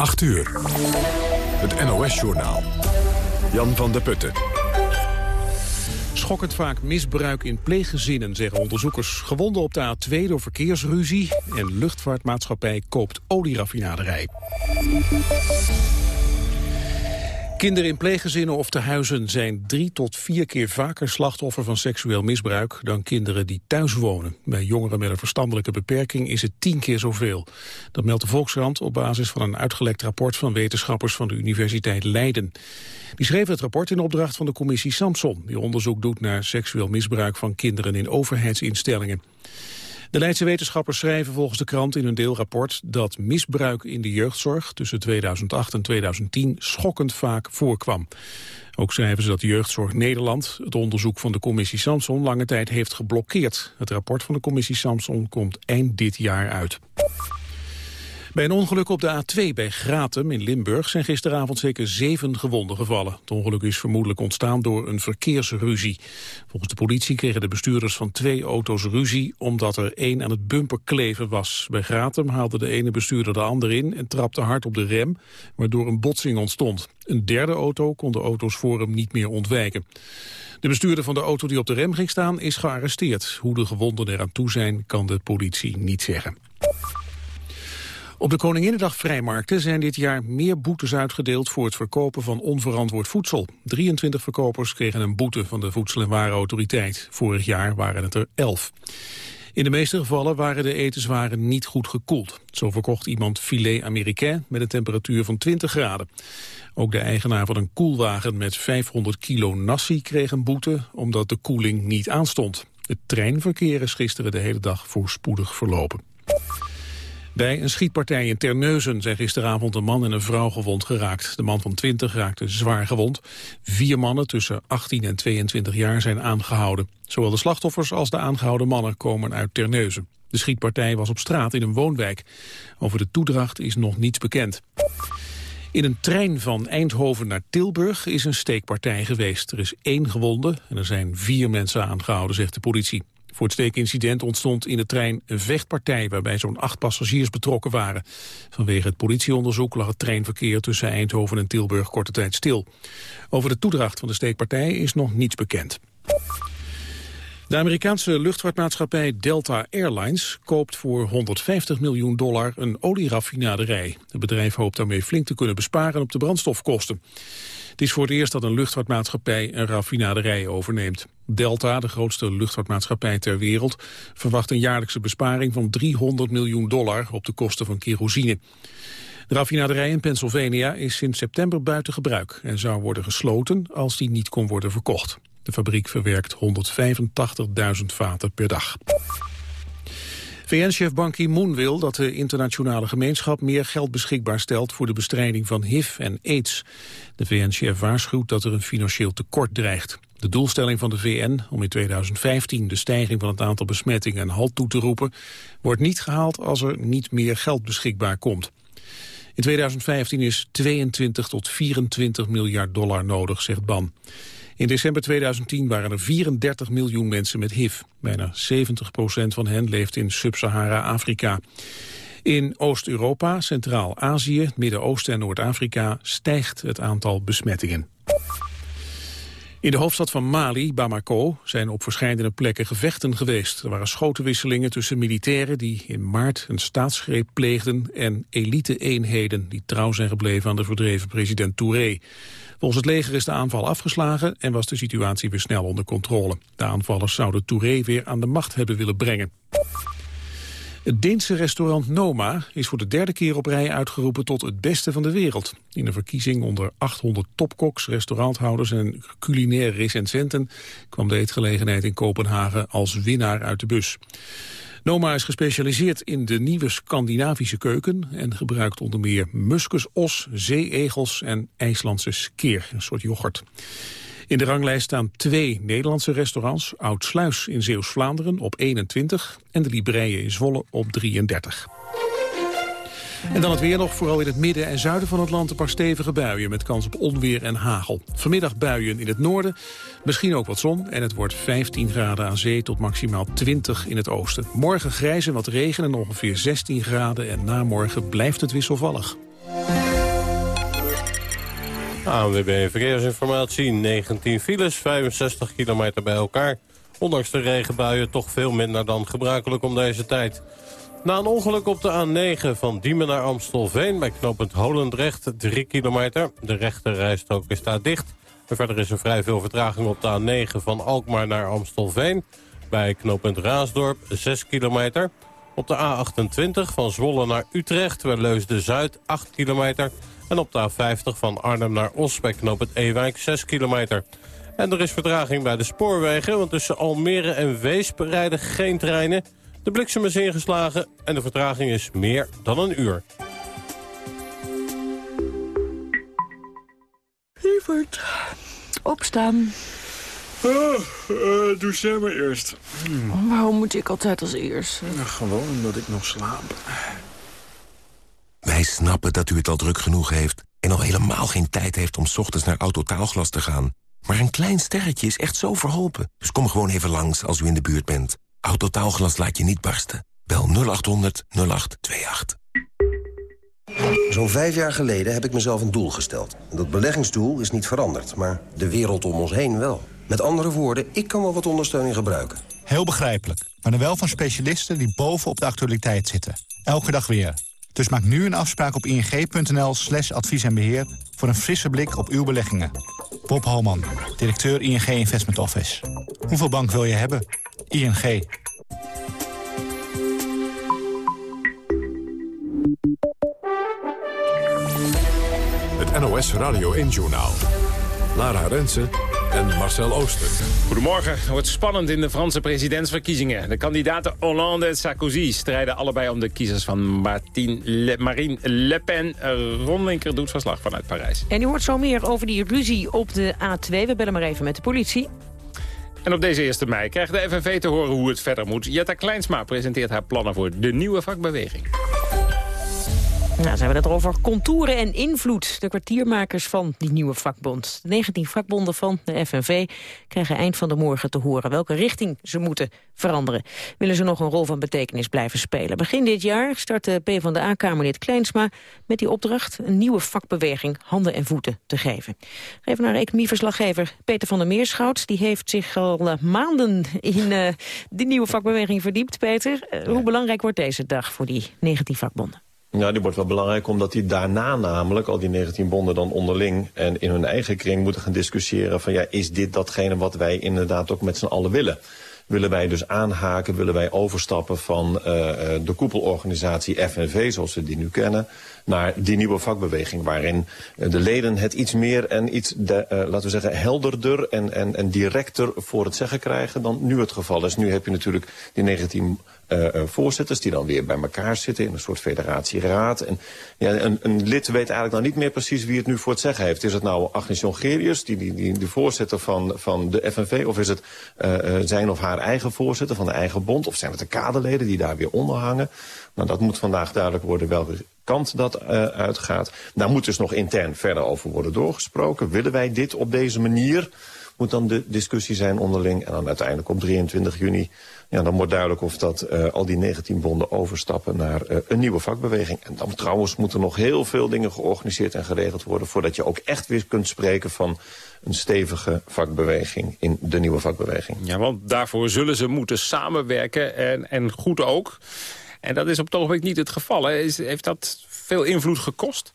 8 uur. Het NOS-journaal. Jan van der Putten. Schokkend vaak misbruik in pleeggezinnen, zeggen onderzoekers. Gewonden op de A2 door verkeersruzie. En luchtvaartmaatschappij koopt olieraffinaderij. Kinderen in pleeggezinnen of tehuizen zijn drie tot vier keer vaker slachtoffer van seksueel misbruik dan kinderen die thuis wonen. Bij jongeren met een verstandelijke beperking is het tien keer zoveel. Dat meldt de Volkskrant op basis van een uitgelekt rapport van wetenschappers van de Universiteit Leiden. Die schreven het rapport in opdracht van de commissie Samson, die onderzoek doet naar seksueel misbruik van kinderen in overheidsinstellingen. De Leidse wetenschappers schrijven volgens de krant in hun deelrapport dat misbruik in de jeugdzorg tussen 2008 en 2010 schokkend vaak voorkwam. Ook schrijven ze dat de Jeugdzorg Nederland het onderzoek van de commissie Samson lange tijd heeft geblokkeerd. Het rapport van de commissie Samson komt eind dit jaar uit. Bij een ongeluk op de A2 bij Gratum in Limburg zijn gisteravond zeker zeven gewonden gevallen. Het ongeluk is vermoedelijk ontstaan door een verkeersruzie. Volgens de politie kregen de bestuurders van twee auto's ruzie omdat er één aan het bumper kleven was. Bij Gratum haalde de ene bestuurder de ander in en trapte hard op de rem, waardoor een botsing ontstond. Een derde auto kon de auto's voor hem niet meer ontwijken. De bestuurder van de auto die op de rem ging staan is gearresteerd. Hoe de gewonden eraan toe zijn kan de politie niet zeggen. Op de Koninginnedag vrijmarkten zijn dit jaar meer boetes uitgedeeld voor het verkopen van onverantwoord voedsel. 23 verkopers kregen een boete van de Voedsel- en Warenautoriteit. Vorig jaar waren het er 11. In de meeste gevallen waren de etenswaren niet goed gekoeld. Zo verkocht iemand filet américain met een temperatuur van 20 graden. Ook de eigenaar van een koelwagen met 500 kilo nasi kreeg een boete omdat de koeling niet aanstond. Het treinverkeer is gisteren de hele dag voorspoedig verlopen. Bij een schietpartij in Terneuzen zijn gisteravond een man en een vrouw gewond geraakt. De man van 20 raakte zwaar gewond. Vier mannen tussen 18 en 22 jaar zijn aangehouden. Zowel de slachtoffers als de aangehouden mannen komen uit Terneuzen. De schietpartij was op straat in een woonwijk. Over de toedracht is nog niets bekend. In een trein van Eindhoven naar Tilburg is een steekpartij geweest. Er is één gewonde en er zijn vier mensen aangehouden, zegt de politie. Voor het steekincident ontstond in de trein een vechtpartij... waarbij zo'n acht passagiers betrokken waren. Vanwege het politieonderzoek lag het treinverkeer... tussen Eindhoven en Tilburg korte tijd stil. Over de toedracht van de steekpartij is nog niets bekend. De Amerikaanse luchtvaartmaatschappij Delta Airlines koopt voor 150 miljoen dollar een olieraffinaderij. Het bedrijf hoopt daarmee flink te kunnen besparen op de brandstofkosten. Het is voor het eerst dat een luchtvaartmaatschappij een raffinaderij overneemt. Delta, de grootste luchtvaartmaatschappij ter wereld, verwacht een jaarlijkse besparing van 300 miljoen dollar op de kosten van kerosine. De raffinaderij in Pennsylvania is sinds september buiten gebruik en zou worden gesloten als die niet kon worden verkocht. De fabriek verwerkt 185.000 vaten per dag. VN-chef Ban Ki-moon wil dat de internationale gemeenschap meer geld beschikbaar stelt voor de bestrijding van HIV en AIDS. De VN-chef waarschuwt dat er een financieel tekort dreigt. De doelstelling van de VN om in 2015 de stijging van het aantal besmettingen een halt toe te roepen, wordt niet gehaald als er niet meer geld beschikbaar komt. In 2015 is 22 tot 24 miljard dollar nodig, zegt Ban. In december 2010 waren er 34 miljoen mensen met HIV. Bijna 70 procent van hen leeft in Sub-Sahara-Afrika. In Oost-Europa, Centraal-Azië, Midden-Oosten en Noord-Afrika stijgt het aantal besmettingen. In de hoofdstad van Mali, Bamako, zijn op verschillende plekken gevechten geweest. Er waren schotenwisselingen tussen militairen die in maart een staatsgreep pleegden... en elite-eenheden die trouw zijn gebleven aan de verdreven president Touré. Volgens het leger is de aanval afgeslagen en was de situatie weer snel onder controle. De aanvallers zouden Touré weer aan de macht hebben willen brengen. Het Deense restaurant Noma is voor de derde keer op rij uitgeroepen tot het beste van de wereld. In een verkiezing onder 800 topkoks, restauranthouders en culinaire recensenten kwam de eetgelegenheid in Kopenhagen als winnaar uit de bus. Noma is gespecialiseerd in de nieuwe Scandinavische keuken... en gebruikt onder meer muskusos, zeeegels en IJslandse skeer, een soort yoghurt. In de ranglijst staan twee Nederlandse restaurants. Oud-Sluis in Zeeuws-Vlaanderen op 21 en de Libreien in Zwolle op 33. En dan het weer nog, vooral in het midden en zuiden van het land... een paar stevige buien met kans op onweer en hagel. Vanmiddag buien in het noorden, misschien ook wat zon... en het wordt 15 graden aan zee tot maximaal 20 in het oosten. Morgen grijs en wat regen en ongeveer 16 graden... en na morgen blijft het wisselvallig. ANWB Verkeersinformatie, 19 files, 65 kilometer bij elkaar. Ondanks de regenbuien toch veel minder dan gebruikelijk om deze tijd. Na een ongeluk op de A9 van Diemen naar Amstelveen... bij knooppunt Holendrecht, 3 kilometer. De rechte rijstrook is daar dicht. Verder is er vrij veel vertraging op de A9 van Alkmaar naar Amstelveen... bij knooppunt Raasdorp, 6 kilometer. Op de A28 van Zwolle naar Utrecht, bij Leusden-Zuid, 8 kilometer... En op de A50 van Arnhem naar Os bij knooppunt Ewijk 6 kilometer. En er is vertraging bij de spoorwegen, want tussen Almere en Weesp rijden geen treinen. De bliksem is ingeslagen en de vertraging is meer dan een uur. Lieverd, opstaan. Oh, uh, doe jij maar eerst. Hmm. Waarom moet ik altijd als eerst? Nou, gewoon omdat ik nog slaap. Wij snappen dat u het al druk genoeg heeft... en al helemaal geen tijd heeft om ochtends naar Autotaalglas te gaan. Maar een klein sterretje is echt zo verholpen. Dus kom gewoon even langs als u in de buurt bent. Autotaalglas laat je niet barsten. Bel 0800 0828. Zo'n vijf jaar geleden heb ik mezelf een doel gesteld. Dat beleggingsdoel is niet veranderd, maar de wereld om ons heen wel. Met andere woorden, ik kan wel wat ondersteuning gebruiken. Heel begrijpelijk, maar dan wel van specialisten die bovenop de actualiteit zitten. Elke dag weer. Dus maak nu een afspraak op ing.nl slash advies en beheer... voor een frisse blik op uw beleggingen. Bob Holman, directeur ING Investment Office. Hoeveel bank wil je hebben? ING. Het NOS Radio 1-journaal. Lara Rensen en Marcel Ooster. Goedemorgen. Het wordt spannend in de Franse presidentsverkiezingen. De kandidaten Hollande en Sarkozy strijden allebei om de kiezers van Martine Marine Le Pen. Ron Linker doet verslag vanuit Parijs. En u hoort zo meer over die ruzie op de A2. We bellen maar even met de politie. En op deze 1 mei krijgt de FNV te horen hoe het verder moet. Jetta Kleinsma presenteert haar plannen voor de nieuwe vakbeweging. Nou, zijn we het over contouren en invloed. De kwartiermakers van die nieuwe vakbond. De 19 vakbonden van de FNV krijgen eind van de morgen te horen... welke richting ze moeten veranderen. Willen ze nog een rol van betekenis blijven spelen? Begin dit jaar startte PvdA-kamerlid Kleinsma met die opdracht... een nieuwe vakbeweging handen en voeten te geven. Even naar economieverslaggever Peter van der Meerschout. Die heeft zich al eh, maanden in uh, die nieuwe vakbeweging verdiept. Peter, uh, hoe belangrijk wordt deze dag voor die 19 vakbonden? Ja, die wordt wel belangrijk omdat die daarna namelijk, al die 19 bonden dan onderling en in hun eigen kring moeten gaan discussiëren van ja, is dit datgene wat wij inderdaad ook met z'n allen willen? Willen wij dus aanhaken, willen wij overstappen van uh, de koepelorganisatie FNV, zoals we die nu kennen, naar die nieuwe vakbeweging, waarin de leden het iets meer en iets, laten we zeggen, helderder en, en, en directer voor het zeggen krijgen dan nu het geval is. Nu heb je natuurlijk die 19 uh, voorzitters die dan weer bij elkaar zitten in een soort federatieraad. En ja, een, een, lid weet eigenlijk dan niet meer precies wie het nu voor het zeggen heeft. Is het nou Agnes Jongerius, die, die, die, de voorzitter van, van de FNV... of is het uh, zijn of haar eigen voorzitter van de eigen bond... of zijn het de kaderleden die daar weer onder hangen? Nou, dat moet vandaag duidelijk worden welke kant dat uitgaat. Daar moet dus nog intern verder over worden doorgesproken. Willen wij dit op deze manier? Moet dan de discussie zijn onderling. En dan uiteindelijk op 23 juni ja, dan wordt duidelijk of dat uh, al die 19 bonden overstappen naar uh, een nieuwe vakbeweging. En dan trouwens moeten nog heel veel dingen georganiseerd en geregeld worden... voordat je ook echt weer kunt spreken van een stevige vakbeweging in de nieuwe vakbeweging. Ja, want daarvoor zullen ze moeten samenwerken en, en goed ook. En dat is op het ogenblik niet het geval. Hè. Is, heeft dat veel invloed gekost?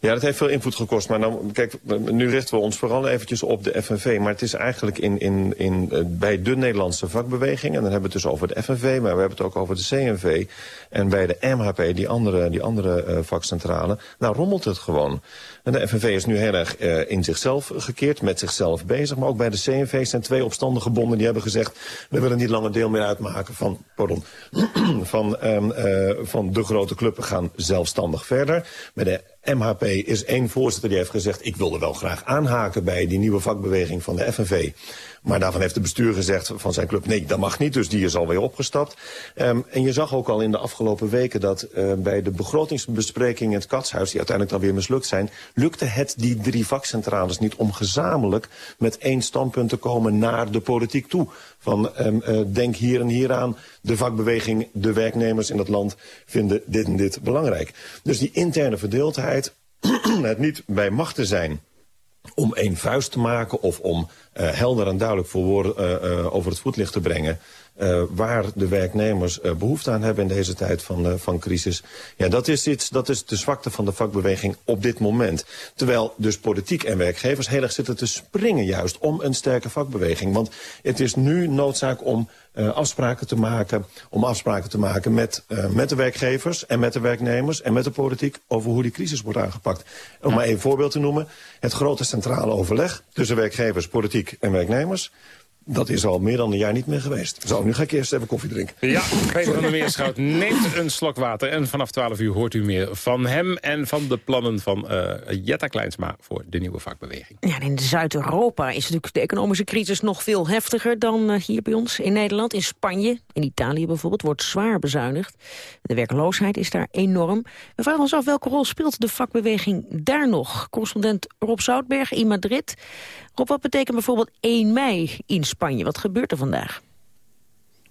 Ja, dat heeft veel invloed gekost. Maar nou, kijk, nu richten we ons vooral eventjes op de FNV. Maar het is eigenlijk in, in, in, uh, bij de Nederlandse vakbeweging... en dan hebben we het dus over de FNV, maar we hebben het ook over de CNV... en bij de MHP, die andere, die andere uh, vakcentrale, nou rommelt het gewoon. En de FNV is nu heel erg uh, in zichzelf gekeerd, met zichzelf bezig. Maar ook bij de CNV zijn twee opstandige bonden die hebben gezegd... we willen niet langer deel meer uitmaken van, pardon, van, uh, van de grote club. We gaan zelfstandig verder. Bij de MHP is één voorzitter die heeft gezegd... ik wilde wel graag aanhaken bij die nieuwe vakbeweging van de FNV. Maar daarvan heeft de bestuur gezegd van zijn club... nee, dat mag niet, dus die is alweer opgestapt. Um, en je zag ook al in de afgelopen weken dat uh, bij de begrotingsbesprekingen in het Katshuis... die uiteindelijk dan weer mislukt zijn... lukte het die drie vakcentrales niet om gezamenlijk met één standpunt te komen naar de politiek toe. Van um, uh, denk hier en hier aan, de vakbeweging, de werknemers in het land vinden dit en dit belangrijk. Dus die interne verdeeldheid, het niet bij machten zijn om één vuist te maken of om uh, helder en duidelijk voor woorden uh, over het voetlicht te brengen... Uh, waar de werknemers uh, behoefte aan hebben in deze tijd van, uh, van crisis. Ja, dat is, iets, dat is de zwakte van de vakbeweging op dit moment. Terwijl dus politiek en werkgevers heel erg zitten te springen juist om een sterke vakbeweging. Want het is nu noodzaak om afspraken te maken, om afspraken te maken met, met de werkgevers en met de werknemers en met de politiek over hoe die crisis wordt aangepakt. Om ja. maar één voorbeeld te noemen. Het grote centrale overleg tussen werkgevers, politiek en werknemers dat is al meer dan een jaar niet meer geweest. Zo, nu ga ik eerst even koffie drinken. Ja, Peter van der Meerschout neemt een slok water. En vanaf 12 uur hoort u meer van hem en van de plannen van uh, Jetta Kleinsma voor de nieuwe vakbeweging. Ja, in Zuid-Europa is natuurlijk de economische crisis nog veel heftiger dan uh, hier bij ons in Nederland. In Spanje, in Italië bijvoorbeeld, wordt zwaar bezuinigd. De werkloosheid is daar enorm. We vragen ons af welke rol speelt de vakbeweging daar nog? Correspondent Rob Zoutberg in Madrid. Rob, wat betekent bijvoorbeeld 1 mei in Spanje? Wat gebeurt er vandaag?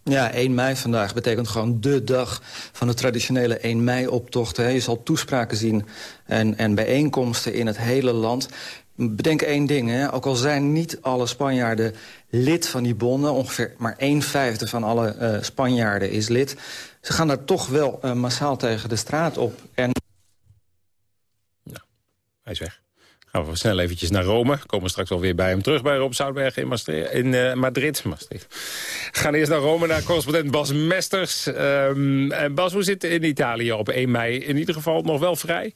Ja, 1 mei vandaag betekent gewoon de dag van de traditionele 1 mei-optocht. Je zal toespraken zien en, en bijeenkomsten in het hele land. Bedenk één ding, hè. ook al zijn niet alle Spanjaarden lid van die bonden... ongeveer maar 1 vijfde van alle uh, Spanjaarden is lid... ze gaan daar toch wel uh, massaal tegen de straat op. En... Nou, hij is weg. Gaan we snel eventjes naar Rome. Komen straks alweer bij hem terug bij Rob Zoutberg in, Maastricht, in uh, Madrid. Gaan eerst naar Rome, naar correspondent Bas Mesters. Um, Bas, hoe zit in Italië op 1 mei? In ieder geval nog wel vrij?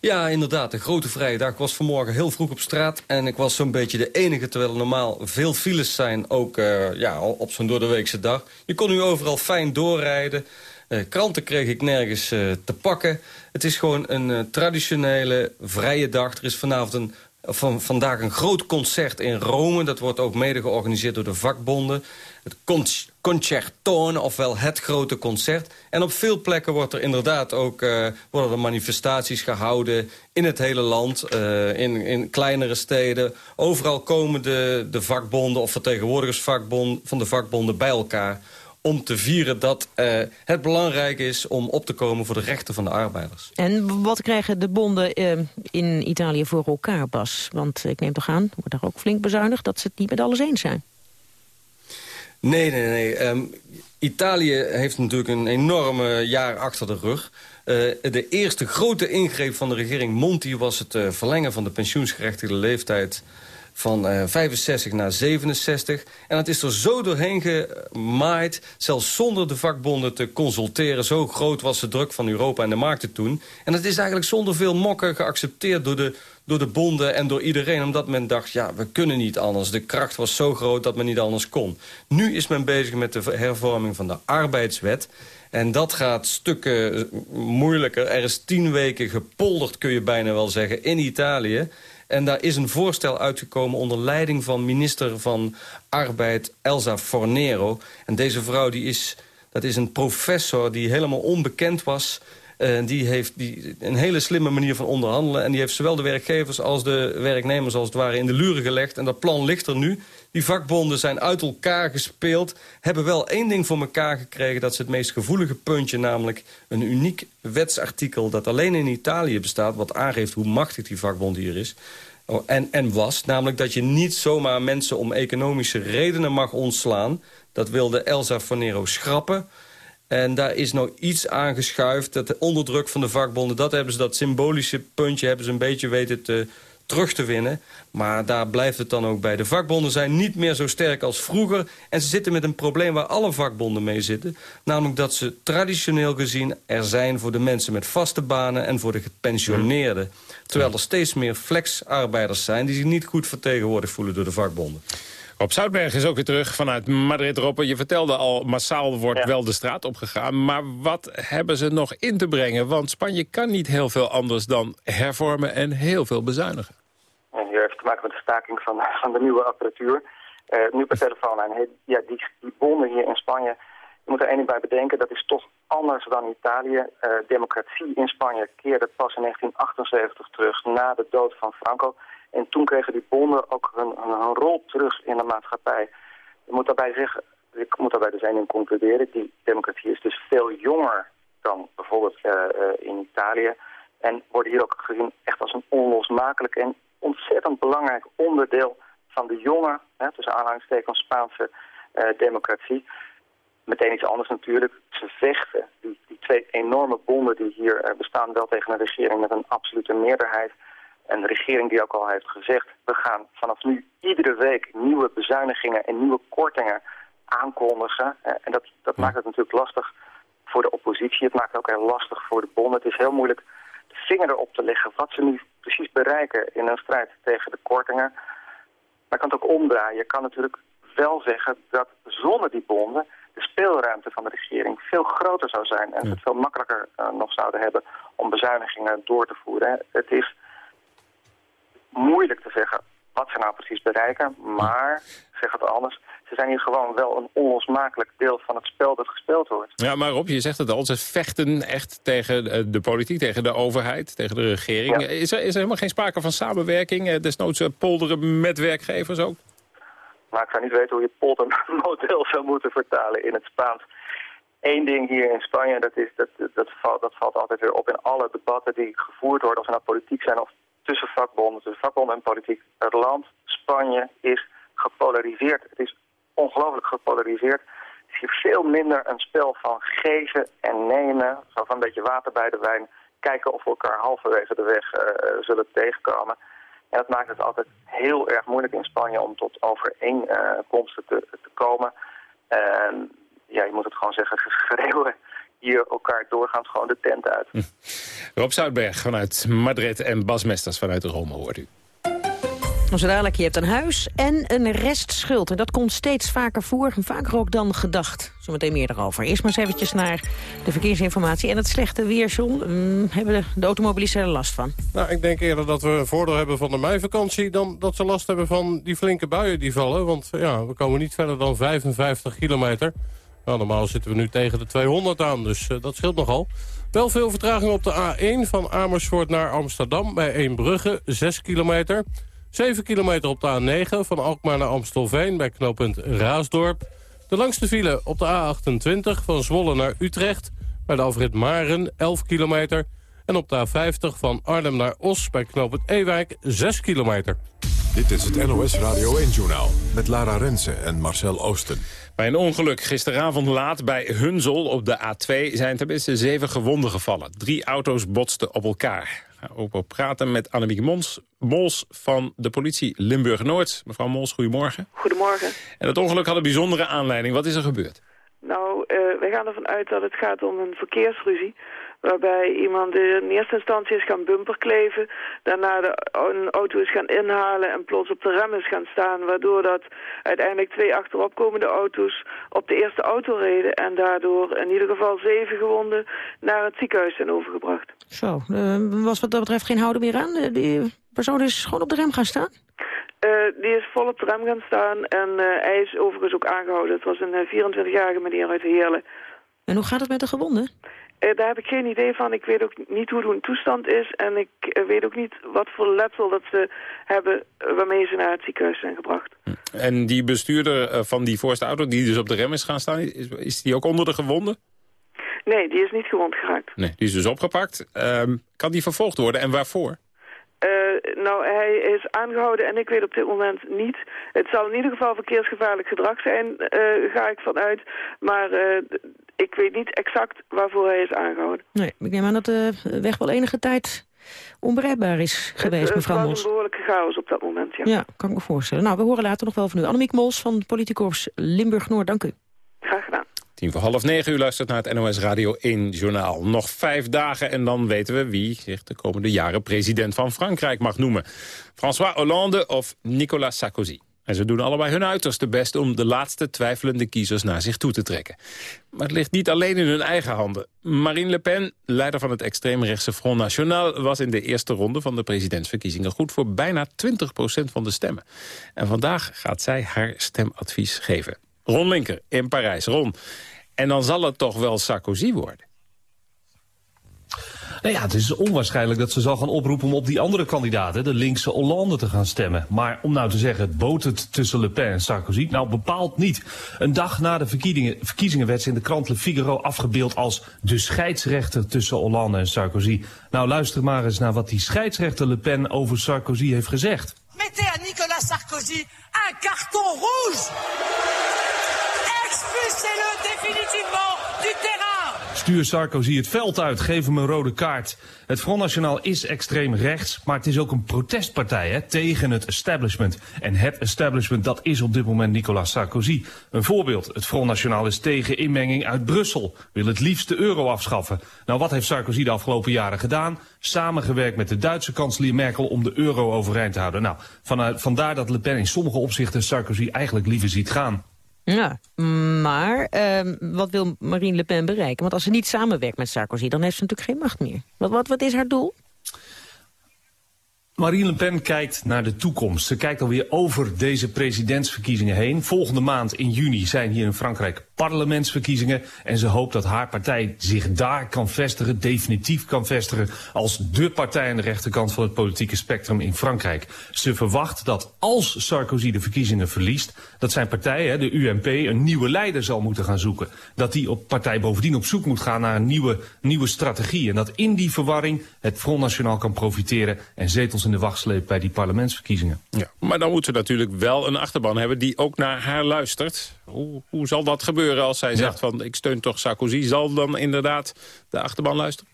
Ja, inderdaad. Een grote vrije dag. Ik was vanmorgen heel vroeg op straat. En ik was zo'n beetje de enige, terwijl er normaal veel files zijn. Ook uh, ja, op zo'n doordeweekse dag. Je kon nu overal fijn doorrijden. Uh, kranten kreeg ik nergens uh, te pakken. Het is gewoon een uh, traditionele vrije dag. Er is vanavond een, van, vandaag een groot concert in Rome. Dat wordt ook mede georganiseerd door de vakbonden. Het Concertone, ofwel het grote concert. En op veel plekken wordt er inderdaad ook, worden er manifestaties gehouden... in het hele land, in, in kleinere steden. Overal komen de, de vakbonden of vertegenwoordigers vakbond, van de vakbonden bij elkaar om te vieren dat uh, het belangrijk is om op te komen voor de rechten van de arbeiders. En wat krijgen de bonden uh, in Italië voor elkaar, Bas? Want ik neem toch aan, wordt daar ook flink bezuinigd... dat ze het niet met alles eens zijn. Nee, nee, nee. Um, Italië heeft natuurlijk een enorme jaar achter de rug. Uh, de eerste grote ingreep van de regering Monti was het verlengen van de pensioensgerechtigde leeftijd van uh, 65 naar 67. En het is er zo doorheen gemaaid, zelfs zonder de vakbonden te consulteren. Zo groot was de druk van Europa en de markten toen. En het is eigenlijk zonder veel mokken geaccepteerd door de, door de bonden en door iedereen. Omdat men dacht, ja, we kunnen niet anders. De kracht was zo groot dat men niet anders kon. Nu is men bezig met de hervorming van de arbeidswet. En dat gaat stukken moeilijker. Er is tien weken gepolderd, kun je bijna wel zeggen, in Italië. En daar is een voorstel uitgekomen onder leiding van minister van Arbeid Elsa Fornero. En deze vrouw die is, dat is een professor die helemaal onbekend was... Uh, die heeft die, een hele slimme manier van onderhandelen. En die heeft zowel de werkgevers als de werknemers als het ware in de luren gelegd. En dat plan ligt er nu. Die vakbonden zijn uit elkaar gespeeld. Hebben wel één ding voor elkaar gekregen. Dat is het meest gevoelige puntje. Namelijk een uniek wetsartikel dat alleen in Italië bestaat. Wat aangeeft hoe machtig die vakbond hier is. Oh, en, en was. Namelijk dat je niet zomaar mensen om economische redenen mag ontslaan. Dat wilde Elsa Fornero schrappen. En daar is nog iets aangeschuift. Dat onderdruk van de vakbonden, dat hebben ze dat symbolische puntje hebben ze een beetje weten te, terug te winnen. Maar daar blijft het dan ook bij. De vakbonden zijn niet meer zo sterk als vroeger. En ze zitten met een probleem waar alle vakbonden mee zitten. Namelijk dat ze traditioneel gezien er zijn voor de mensen met vaste banen... en voor de gepensioneerden. Terwijl er steeds meer flexarbeiders zijn... die zich niet goed vertegenwoordigd voelen door de vakbonden. Op Zoutberg is ook weer terug vanuit Madrid, Roppe. Je vertelde al, massaal wordt ja. wel de straat opgegaan. Maar wat hebben ze nog in te brengen? Want Spanje kan niet heel veel anders dan hervormen en heel veel bezuinigen. Hier heeft te maken met de staking van, de nieuwe apparatuur. Uh, nu per telefoon. En ja, die, bonden hier in Spanje, je moet er één ding bij bedenken. Dat is toch anders dan Italië. Uh, democratie in Spanje keerde pas in 1978 terug na de dood van Franco. En toen kregen die bonden ook hun, rol terug in de maatschappij. Ik moet daarbij zeggen, ik moet daarbij dus één ding concluderen. Die democratie is dus veel jonger dan bijvoorbeeld uh, in Italië. En worden hier ook gezien echt als een onlosmakelijk en ontzettend belangrijk onderdeel van de jonge, hè, tussen aanhalingstekens Spaanse uh, democratie. Meteen iets anders natuurlijk. Ze vechten, die, die twee enorme bonden die hier uh, bestaan, wel tegen een regering met een absolute meerderheid. En de regering die ook al heeft gezegd, we gaan vanaf nu iedere week nieuwe bezuinigingen en nieuwe kortingen aankondigen. En dat, dat maakt het natuurlijk lastig voor de oppositie. Het maakt het ook heel lastig voor de bonden. Het is heel moeilijk de vinger erop te leggen wat ze nu precies bereiken in een strijd tegen de kortingen. Maar je kan het ook omdraaien. Je kan natuurlijk wel zeggen dat zonder die bonden de speelruimte van de regering veel groter zou zijn. En ze het veel makkelijker uh, nog zouden hebben om bezuinigingen door te voeren. Het is moeilijk te zeggen wat ze nou precies bereiken. Maar, zeg het anders, ze zijn hier gewoon wel een onlosmakelijk deel van het spel dat gespeeld wordt. Ja, maar Rob, je zegt het al, ze vechten echt tegen eh, de politiek, tegen de overheid, tegen de regering. Is, er, is er helemaal geen sprake van samenwerking? Eh, desnoods eh, polderen met werkgevers ook? Maar ik zou niet weten hoe je poldermodel zou moeten vertalen in het Spaans. Eén ding hier in Spanje, dat, is, dat, dat, valt, dat valt altijd weer op in alle debatten die gevoerd worden, of ze nou politiek zijn of tussen vakbonden, tussen vakbonden en politiek. Het land, Spanje, is gepolariseerd. Het is ongelooflijk gepolariseerd. Het is hier veel minder een spel van geven en nemen. Zo van een beetje water bij de wijn. Kijken of we elkaar halverwege de weg uh, zullen tegenkomen. En dat maakt het altijd heel erg moeilijk in Spanje om tot overeenkomsten te, te komen. En ja, je moet het gewoon zeggen, schreeuwen hier elkaar doorgaans gewoon de tent uit. Hm. Rob Zoutberg vanuit Madrid en Bas Mesters vanuit Rome hoort u. Zo dadelijk, je hebt een huis en een restschuld. En dat komt steeds vaker voor, vaker ook dan gedacht. Zometeen meer erover. Eerst maar eens eventjes naar de verkeersinformatie. En het slechte weer, John, mm, hebben de, de automobilisten er last van? Nou, ik denk eerder dat we een voordeel hebben van de meivakantie... dan dat ze last hebben van die flinke buien die vallen. Want ja, we komen niet verder dan 55 kilometer. Nou, normaal zitten we nu tegen de 200 aan, dus uh, dat scheelt nogal. Wel veel vertraging op de A1 van Amersfoort naar Amsterdam... bij Eembrugge, 6 kilometer... 7 kilometer op de A9 van Alkmaar naar Amstelveen bij knooppunt Raasdorp. De langste file op de A28 van Zwolle naar Utrecht bij de afrit Maren 11 kilometer. En op de A50 van Arnhem naar Os bij knooppunt Ewijk 6 kilometer. Dit is het NOS Radio 1-journaal met Lara Rensen en Marcel Oosten. Bij een ongeluk gisteravond laat bij Hunzel op de A2 zijn tenminste zeven gewonden gevallen. Drie auto's botsten op elkaar. We praten met Annemiek Mons, Mols van de politie Limburg-Noord. Mevrouw Mols, goedemorgen. Goedemorgen. En het ongeluk had een bijzondere aanleiding. Wat is er gebeurd? Nou, uh, wij gaan ervan uit dat het gaat om een verkeersruzie waarbij iemand in eerste instantie is gaan bumperkleven, daarna de, een auto is gaan inhalen en plots op de rem is gaan staan, waardoor dat uiteindelijk twee achteropkomende auto's op de eerste auto reden en daardoor in ieder geval zeven gewonden naar het ziekenhuis zijn overgebracht. Zo, uh, was wat dat betreft geen houden meer aan? Die persoon is gewoon op de rem gaan staan? Uh, die is vol op de rem gaan staan en uh, hij is overigens ook aangehouden. Het was een 24-jarige meneer uit Heerlen. En hoe gaat het met de gewonden? Uh, daar heb ik geen idee van. Ik weet ook niet hoe hun toestand is. En ik uh, weet ook niet wat voor letsel dat ze hebben waarmee ze naar het ziekenhuis zijn gebracht. En die bestuurder van die voorste auto die dus op de rem is gaan staan, is, is die ook onder de gewonden? Nee, die is niet gewond geraakt. Nee, die is dus opgepakt. Uh, kan die vervolgd worden en waarvoor? Uh, nou, hij is aangehouden en ik weet op dit moment niet. Het zal in ieder geval verkeersgevaarlijk gedrag zijn, uh, ga ik vanuit. Maar uh, ik weet niet exact waarvoor hij is aangehouden. Nee, ik neem aan dat de weg wel enige tijd onbereikbaar is geweest, mevrouw Mos. Het was een behoorlijke chaos op dat moment, ja. Ja, kan ik me voorstellen. Nou, we horen later nog wel van u. Annemiek Mos van Politiekorps Limburg-Noord, dank u. Graag gedaan. Tien voor half negen, u luistert naar het NOS Radio 1 Journaal. Nog vijf dagen en dan weten we wie zich de komende jaren president van Frankrijk mag noemen. François Hollande of Nicolas Sarkozy. En ze doen allebei hun uiterste best om de laatste twijfelende kiezers naar zich toe te trekken. Maar het ligt niet alleen in hun eigen handen. Marine Le Pen, leider van het extreemrechtse Front National... was in de eerste ronde van de presidentsverkiezingen goed voor bijna 20% van de stemmen. En vandaag gaat zij haar stemadvies geven. Ron Linker in Parijs. Ron, en dan zal het toch wel Sarkozy worden? Nou ja, het is onwaarschijnlijk dat ze zal gaan oproepen om op die andere kandidaten, de linkse Hollande, te gaan stemmen. Maar om nou te zeggen, het tussen Le Pen en Sarkozy? Nou, bepaald niet. Een dag na de verkiezingen, verkiezingen werd ze in de krant Le Figaro afgebeeld als de scheidsrechter tussen Hollande en Sarkozy. Nou, luister maar eens naar wat die scheidsrechter Le Pen over Sarkozy heeft gezegd. Mettez à Nicolas Sarkozy un carton rouge Expulsez-le définitivement Stuur Sarkozy het veld uit, geef hem een rode kaart. Het Front National is extreem rechts, maar het is ook een protestpartij hè, tegen het establishment. En het establishment, dat is op dit moment Nicolas Sarkozy. Een voorbeeld, het Front National is tegen inmenging uit Brussel. Wil het liefst de euro afschaffen. Nou, wat heeft Sarkozy de afgelopen jaren gedaan? Samengewerkt met de Duitse kanselier Merkel om de euro overeind te houden. Nou, vanuit, vandaar dat Le Pen in sommige opzichten Sarkozy eigenlijk liever ziet gaan. Ja, maar uh, wat wil Marine Le Pen bereiken? Want als ze niet samenwerkt met Sarkozy, dan heeft ze natuurlijk geen macht meer. Wat, wat, wat is haar doel? Marine Le Pen kijkt naar de toekomst. Ze kijkt alweer over deze presidentsverkiezingen heen. Volgende maand in juni zijn hier in Frankrijk parlementsverkiezingen. En ze hoopt dat haar partij zich daar kan vestigen, definitief kan vestigen... als dé partij aan de rechterkant van het politieke spectrum in Frankrijk. Ze verwacht dat als Sarkozy de verkiezingen verliest... dat zijn partij, de UMP, een nieuwe leider zal moeten gaan zoeken. Dat die op partij bovendien op zoek moet gaan naar een nieuwe, nieuwe strategie. En dat in die verwarring het Front National kan profiteren... en zetels in de wacht sleept bij die parlementsverkiezingen. Ja, maar dan moet ze natuurlijk wel een achterban hebben die ook naar haar luistert. Hoe, hoe zal dat gebeuren als zij zegt van ik steun toch Sarkozy? Zal dan inderdaad de achterban luisteren?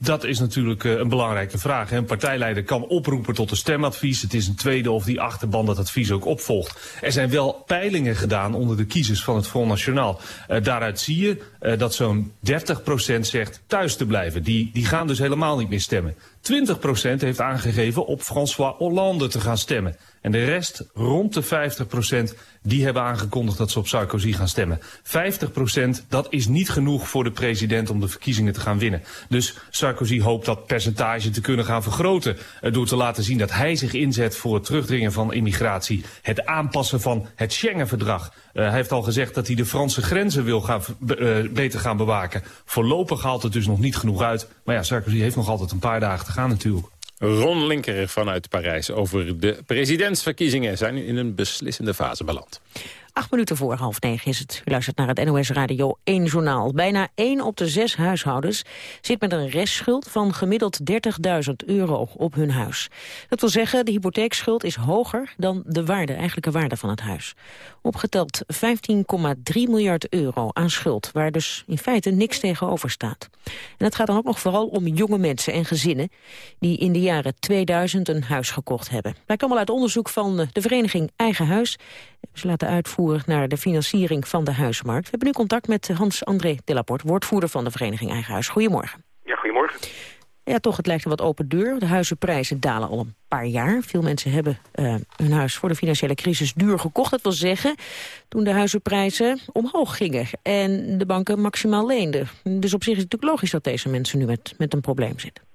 Dat is natuurlijk uh, een belangrijke vraag. Een partijleider kan oproepen tot een stemadvies. Het is een tweede of die achterban dat advies ook opvolgt. Er zijn wel peilingen gedaan onder de kiezers van het Front National. Uh, daaruit zie je uh, dat zo'n 30% zegt thuis te blijven. Die, die gaan dus helemaal niet meer stemmen. 20% heeft aangegeven op François Hollande te gaan stemmen. En de rest, rond de 50%, die hebben aangekondigd dat ze op Sarkozy gaan stemmen. 50% dat is niet genoeg voor de president om de verkiezingen te gaan winnen. Dus Sarkozy hoopt dat percentage te kunnen gaan vergroten. Uh, door te laten zien dat hij zich inzet voor het terugdringen van immigratie. Het aanpassen van het Schengen-verdrag. Uh, hij heeft al gezegd dat hij de Franse grenzen wil gaan, uh, beter gaan bewaken. Voorlopig haalt het dus nog niet genoeg uit. Maar ja, Sarkozy heeft nog altijd een paar dagen te gaan natuurlijk. Ron Linker vanuit Parijs over de presidentsverkiezingen... zijn in een beslissende fase beland. Acht minuten voor half negen is het. U luistert naar het NOS Radio 1 Journaal. Bijna 1 op de zes huishoudens zit met een restschuld van gemiddeld 30.000 euro op hun huis. Dat wil zeggen, de hypotheekschuld is hoger dan de waarde, eigenlijke waarde van het huis. Opgeteld 15,3 miljard euro aan schuld, waar dus in feite niks tegenover staat. En het gaat dan ook nog vooral om jonge mensen en gezinnen die in de jaren 2000 een huis gekocht hebben. Blijkt allemaal uit onderzoek van de vereniging Eigen Huis. Ze laten uitvoeren naar de financiering van de huismarkt. We hebben nu contact met Hans-André Delaporte, woordvoerder van de vereniging Eigen Huis. Goedemorgen. Ja, goedemorgen. Ja, toch, het lijkt een wat open deur. De huizenprijzen dalen al een paar jaar. Veel mensen hebben uh, hun huis voor de financiële crisis duur gekocht. Dat wil zeggen, toen de huizenprijzen omhoog gingen en de banken maximaal leenden. Dus op zich is het natuurlijk logisch dat deze mensen nu met, met een probleem zitten.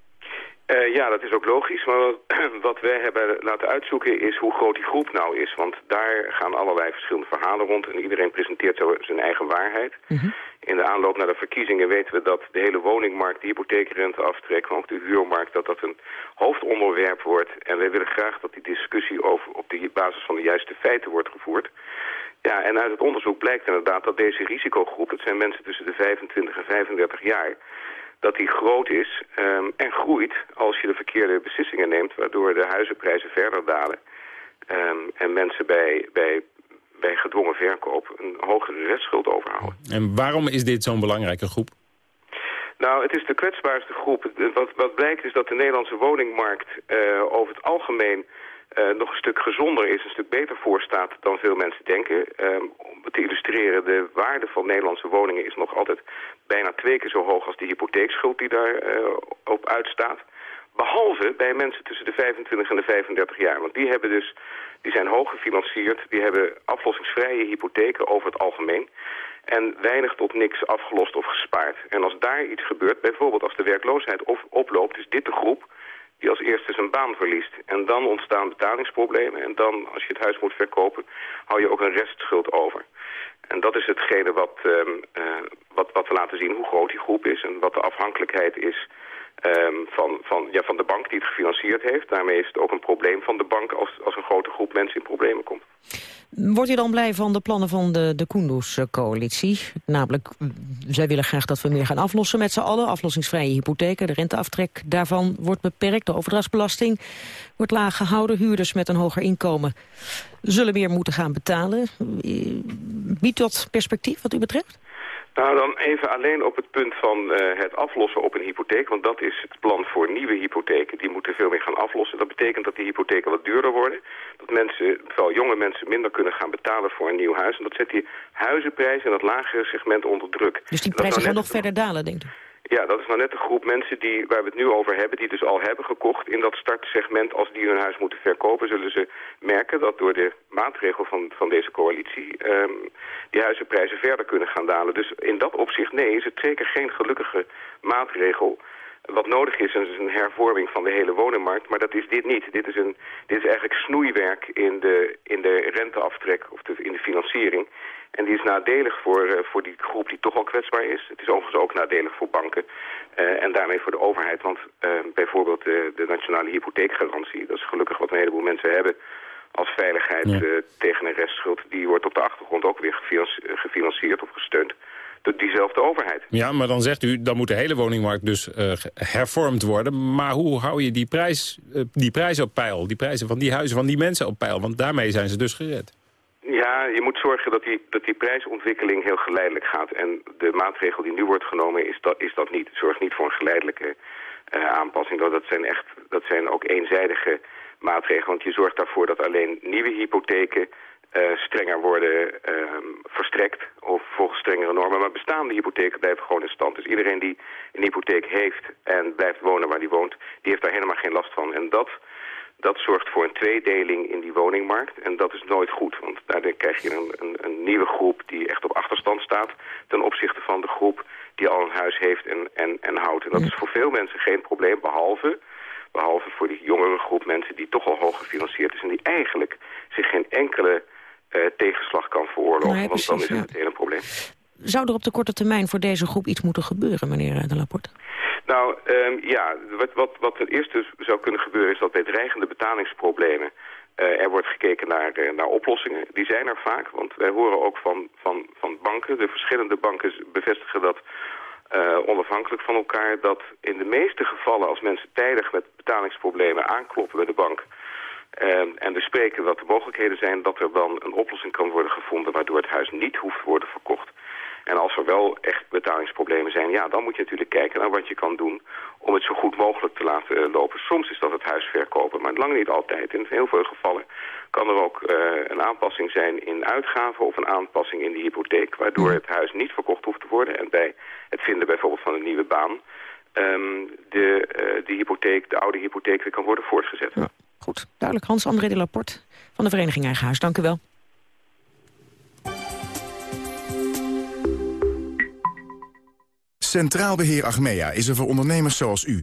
Uh, ja, dat is ook logisch. Maar wat, wat wij hebben laten uitzoeken is hoe groot die groep nou is. Want daar gaan allerlei verschillende verhalen rond. En iedereen presenteert zo zijn eigen waarheid. Mm -hmm. In de aanloop naar de verkiezingen weten we dat de hele woningmarkt, de hypotheekrenteaftrek, maar ook de huurmarkt, dat dat een hoofdonderwerp wordt. En wij willen graag dat die discussie over, op de basis van de juiste feiten wordt gevoerd. Ja, en uit het onderzoek blijkt inderdaad dat deze risicogroep, dat zijn mensen tussen de 25 en 35 jaar, dat die groot is um, en groeit als je de verkeerde beslissingen neemt... waardoor de huizenprijzen verder dalen. Um, en mensen bij, bij, bij gedwongen verkoop een hogere restschuld overhouden. En waarom is dit zo'n belangrijke groep? Nou, het is de kwetsbaarste groep. Wat, wat blijkt is dat de Nederlandse woningmarkt uh, over het algemeen... Uh, nog een stuk gezonder is, een stuk beter voor staat dan veel mensen denken. Um, om te illustreren, de waarde van Nederlandse woningen is nog altijd bijna twee keer zo hoog als de hypotheekschuld die daarop uh, op uitstaat. Behalve bij mensen tussen de 25 en de 35 jaar. Want die, hebben dus, die zijn hoog gefinancierd, die hebben aflossingsvrije hypotheken over het algemeen. En weinig tot niks afgelost of gespaard. En als daar iets gebeurt, bijvoorbeeld als de werkloosheid oploopt, is dit de groep die als eerste zijn baan verliest. En dan ontstaan betalingsproblemen. En dan, als je het huis moet verkopen, hou je ook een restschuld over. En dat is hetgene wat, ehm, eh, wat, wat we laten zien hoe groot die groep is... en wat de afhankelijkheid is ehm, van, van, ja, van de bank die het gefinancierd heeft. Daarmee is het ook een probleem van de bank als, als een grote groep mensen in problemen komt. Wordt u dan blij van de plannen van de, de Kunduz-coalitie? Namelijk, zij willen graag dat we meer gaan aflossen met z'n allen. Aflossingsvrije hypotheken, de renteaftrek daarvan wordt beperkt. De overdrachtsbelasting wordt laag gehouden. Huurders met een hoger inkomen zullen meer moeten gaan betalen. Biedt dat perspectief wat u betreft? Nou, dan even alleen op het punt van uh, het aflossen op een hypotheek. Want dat is het plan voor nieuwe hypotheken. Die moeten veel meer gaan aflossen. Dat betekent dat die hypotheken wat duurder worden. Dat mensen, vooral jonge mensen, minder kunnen gaan betalen voor een nieuw huis. En dat zet die huizenprijs in dat lagere segment onder druk. Dus die prijzen gaan nog verder dalen, denk ik? Ja, dat is nou net de groep mensen die, waar we het nu over hebben... die dus al hebben gekocht in dat startsegment. Als die hun huis moeten verkopen, zullen ze merken... dat door de maatregel van, van deze coalitie... Um, die huizenprijzen verder kunnen gaan dalen. Dus in dat opzicht, nee, is het zeker geen gelukkige maatregel... Wat nodig is, is een hervorming van de hele woningmarkt. Maar dat is dit niet. Dit is, een, dit is eigenlijk snoeiwerk in de, in de renteaftrek of de, in de financiering. En die is nadelig voor, uh, voor die groep die toch al kwetsbaar is. Het is overigens ook nadelig voor banken uh, en daarmee voor de overheid. Want uh, bijvoorbeeld de nationale hypotheekgarantie, dat is gelukkig wat een heleboel mensen hebben als veiligheid ja. tegen een restschuld. Die wordt op de achtergrond ook weer gefinancierd of gesteund door diezelfde overheid. Ja, maar dan zegt u, dan moet de hele woningmarkt dus hervormd worden. Maar hoe hou je die prijs, die prijs op peil? Die prijzen van die huizen, van die mensen op peil? Want daarmee zijn ze dus gered. Je moet zorgen dat die, dat die prijsontwikkeling heel geleidelijk gaat. En de maatregel die nu wordt genomen is dat, is dat niet. Zorg niet voor een geleidelijke uh, aanpassing. Dat zijn, echt, dat zijn ook eenzijdige maatregelen. Want je zorgt daarvoor dat alleen nieuwe hypotheken uh, strenger worden uh, verstrekt. Of volgens strengere normen. Maar bestaande hypotheken blijven gewoon in stand. Dus iedereen die een hypotheek heeft en blijft wonen waar die woont... die heeft daar helemaal geen last van. En dat dat zorgt voor een tweedeling in die woningmarkt. En dat is nooit goed, want daardoor krijg je een, een, een, nieuwe groep die echt op achterstand staat... ten opzichte van de groep die al een huis heeft en, en, en houdt. En dat is voor veel mensen geen probleem, behalve, behalve voor die jongere groep mensen... die toch al hoog gefinancierd is en die eigenlijk zich geen enkele uh, tegenslag kan veroorloven. Nee, precies, want dan is het meteen een probleem. Zou er op de korte termijn voor deze groep iets moeten gebeuren, meneer De Laporte? Nou, um, ja, wat, wat, wat het eerste zou kunnen gebeuren is dat bij dreigende betalingsproblemen uh, er wordt gekeken naar, uh, naar oplossingen. Die zijn er vaak, want wij horen ook van, van, van banken. De verschillende banken bevestigen dat uh, onafhankelijk van elkaar... dat in de meeste gevallen als mensen tijdig met betalingsproblemen aankloppen bij de bank... en bespreken wat de mogelijkheden zijn... dat er dan een oplossing kan worden gevonden... waardoor het huis niet hoeft te worden verkocht. En als er wel echt betalingsproblemen zijn, ja, dan moet je natuurlijk kijken naar wat je kan doen om het zo goed mogelijk te laten uh, lopen. Soms is dat het huis verkopen, maar lang niet altijd. In heel veel gevallen kan er ook uh, een aanpassing zijn in uitgaven of een aanpassing in de hypotheek, waardoor het huis niet verkocht hoeft te worden. En bij het vinden bijvoorbeeld van een nieuwe baan um, de, uh, de hypotheek, de oude hypotheek weer kan worden voortgezet. Ja. Goed, duidelijk. Hans-André de Laporte van de Vereniging Eigen Huis. Dank u wel. Centraal Beheer Achmea is er voor ondernemers zoals u.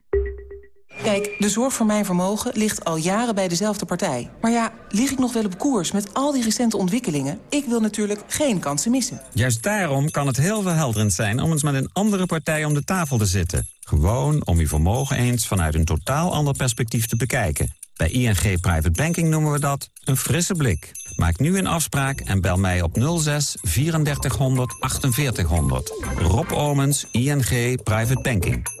Kijk, de zorg voor mijn vermogen ligt al jaren bij dezelfde partij. Maar ja, lig ik nog wel op koers met al die recente ontwikkelingen? Ik wil natuurlijk geen kansen missen. Juist daarom kan het heel verhelderend zijn om eens met een andere partij om de tafel te zitten. Gewoon om uw vermogen eens vanuit een totaal ander perspectief te bekijken. Bij ING Private Banking noemen we dat een frisse blik. Maak nu een afspraak en bel mij op 06 3400 4800. Rob Omens, ING Private Banking.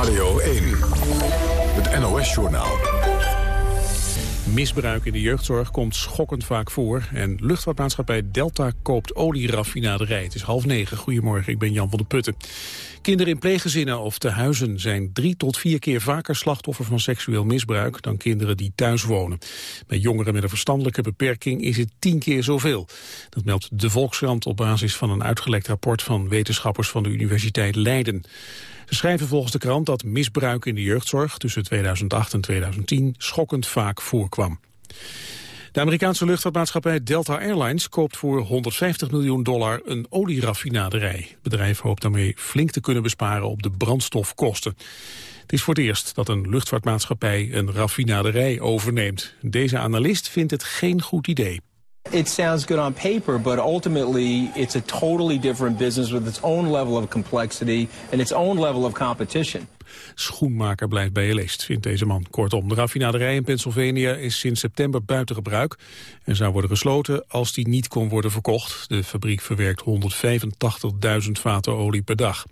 Radio 1, het NOS-journaal. Misbruik in de jeugdzorg komt schokkend vaak voor. En luchtvaartmaatschappij Delta koopt olieraffinaderij. Het is half negen. Goedemorgen, ik ben Jan van der Putten. Kinderen in pleeggezinnen of tehuizen zijn drie tot vier keer vaker slachtoffer van seksueel misbruik dan kinderen die thuis wonen. Bij jongeren met een verstandelijke beperking is het tien keer zoveel. Dat meldt de Volkskrant op basis van een uitgelekt rapport van wetenschappers van de Universiteit Leiden. Ze schrijven volgens de krant dat misbruik in de jeugdzorg tussen 2008 en 2010 schokkend vaak voorkwam. De Amerikaanse luchtvaartmaatschappij Delta Airlines koopt voor 150 miljoen dollar een olieraffinaderij. Het bedrijf hoopt daarmee flink te kunnen besparen op de brandstofkosten. Het is voor het eerst dat een luchtvaartmaatschappij een raffinaderij overneemt. Deze analist vindt het geen goed idee. It sounds good on paper, but ultimately it's a totally different business with its own level of complexity and its own level of competition. Schoenmaker blijft bij je leest, vindt deze man. Kortom, de raffinaderij in Pennsylvania is sinds september buiten gebruik... en zou worden gesloten als die niet kon worden verkocht. De fabriek verwerkt 185.000 vaten olie per dag.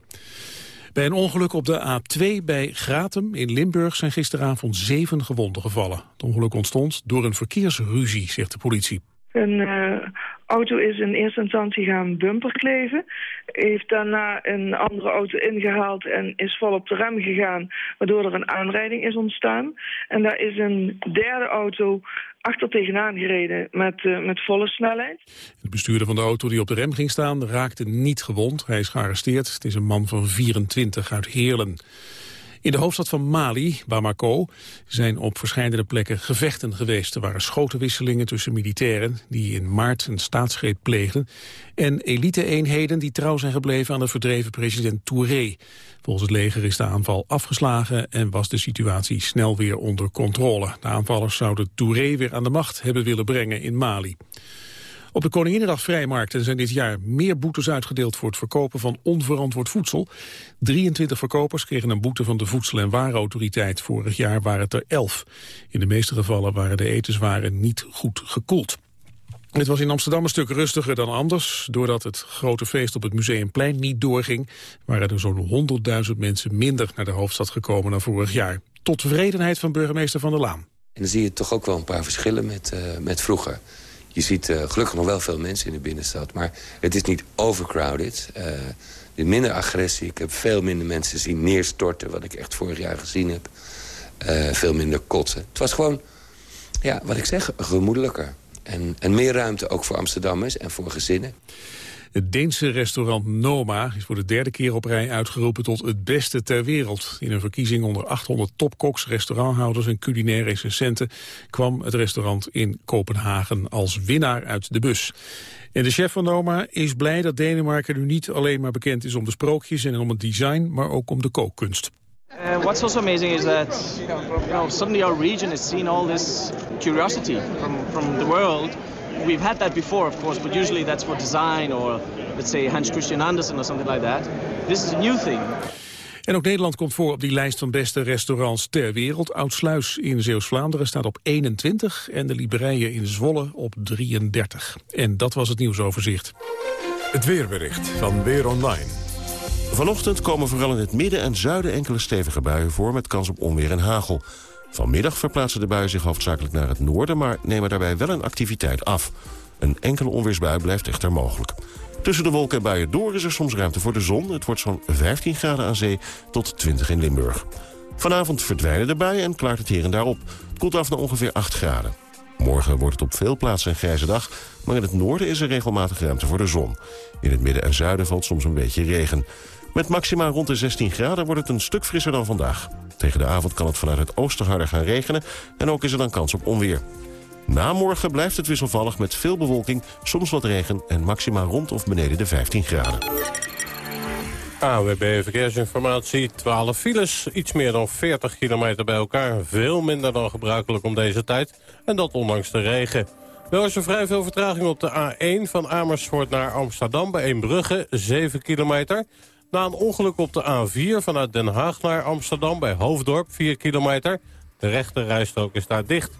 Bij een ongeluk op de A2 bij Gratum in Limburg zijn gisteravond zeven gewonden gevallen. Het ongeluk ontstond door een verkeersruzie, zegt de politie. Een uh, auto is in eerste instantie gaan bumperkleven. Heeft daarna een andere auto ingehaald en is vol op de rem gegaan. Waardoor er een aanrijding is ontstaan. En daar is een derde auto achter tegenaan gereden met, uh, met volle snelheid. De bestuurder van de auto die op de rem ging staan raakte niet gewond. Hij is gearresteerd. Het is een man van 24 uit Heerlen. In de hoofdstad van Mali, Bamako, zijn op verschillende plekken gevechten geweest. Er waren schotenwisselingen tussen militairen die in maart een staatsgreep pleegden... en elite-eenheden die trouw zijn gebleven aan de verdreven president Touré. Volgens het leger is de aanval afgeslagen en was de situatie snel weer onder controle. De aanvallers zouden Touré weer aan de macht hebben willen brengen in Mali. Op de Koninginnedag vrijmarkten zijn dit jaar meer boetes uitgedeeld voor het verkopen van onverantwoord voedsel. 23 verkopers kregen een boete van de Voedsel- en Warenautoriteit. Vorig jaar waren het er 11. In de meeste gevallen waren de etenswaren niet goed gekoeld. Het was in Amsterdam een stuk rustiger dan anders. Doordat het grote feest op het Museumplein niet doorging... waren er zo'n 100.000 mensen minder naar de hoofdstad gekomen dan vorig jaar. Tot tevredenheid van burgemeester Van der Laan. En dan zie je toch ook wel een paar verschillen met, uh, met vroeger. Je ziet uh, gelukkig nog wel veel mensen in de binnenstad. Maar het is niet overcrowded. Uh, er minder agressie. Ik heb veel minder mensen zien neerstorten... wat ik echt vorig jaar gezien heb. Uh, veel minder kotsen. Het was gewoon, ja, wat ik zeg, gemoedelijker. En, en meer ruimte ook voor Amsterdammers en voor gezinnen. Het Deense restaurant Noma is voor de derde keer op rij uitgeroepen tot het beste ter wereld. In een verkiezing onder 800 topkoks, restauranthouders en culinaire recensenten kwam het restaurant in Kopenhagen als winnaar uit de bus. En de chef van Noma is blij dat Denemarken nu niet alleen maar bekend is om de sprookjes en om het design, maar ook om de kookkunst. Uh, what's also amazing is that you know, suddenly our region has seen all this curiosity from, from the world we've had that before, of course, but usually that's for design or, let's say, Hans Christian Andersen or something like that. This is a new thing. En ook Nederland komt voor op die lijst van beste restaurants ter wereld. Oudsluis in Zeeuws-Vlaanderen staat op 21 en de Liberijen in Zwolle op 33. En dat was het nieuwsoverzicht. Het weerbericht van Weer Online. Vanochtend komen vooral in het midden en zuiden enkele stevige buien voor... met kans op onweer en hagel. Vanmiddag verplaatsen de buien zich hoofdzakelijk naar het noorden... maar nemen daarbij wel een activiteit af. Een enkele onweersbui blijft echter mogelijk. Tussen de wolken en buien door is er soms ruimte voor de zon. Het wordt zo'n 15 graden aan zee tot 20 in Limburg. Vanavond verdwijnen de buien en klaart het hier en daar op. Koelt af naar ongeveer 8 graden. Morgen wordt het op veel plaatsen een grijze dag... maar in het noorden is er regelmatig ruimte voor de zon. In het midden en zuiden valt soms een beetje regen. Met maxima rond de 16 graden wordt het een stuk frisser dan vandaag. Tegen de avond kan het vanuit het oosten harder gaan regenen... en ook is er dan kans op onweer. Na morgen blijft het wisselvallig met veel bewolking, soms wat regen... en maxima rond of beneden de 15 graden. AWB Verkeersinformatie, 12 files, iets meer dan 40 kilometer bij elkaar. Veel minder dan gebruikelijk om deze tijd. En dat ondanks de regen. Wel is er vrij veel vertraging op de A1 van Amersfoort naar Amsterdam... bij Eembrugge, 7 kilometer. Na een ongeluk op de A4 vanuit Den Haag naar Amsterdam... bij Hoofddorp, 4 kilometer. De rechte rijstrook is daar dicht.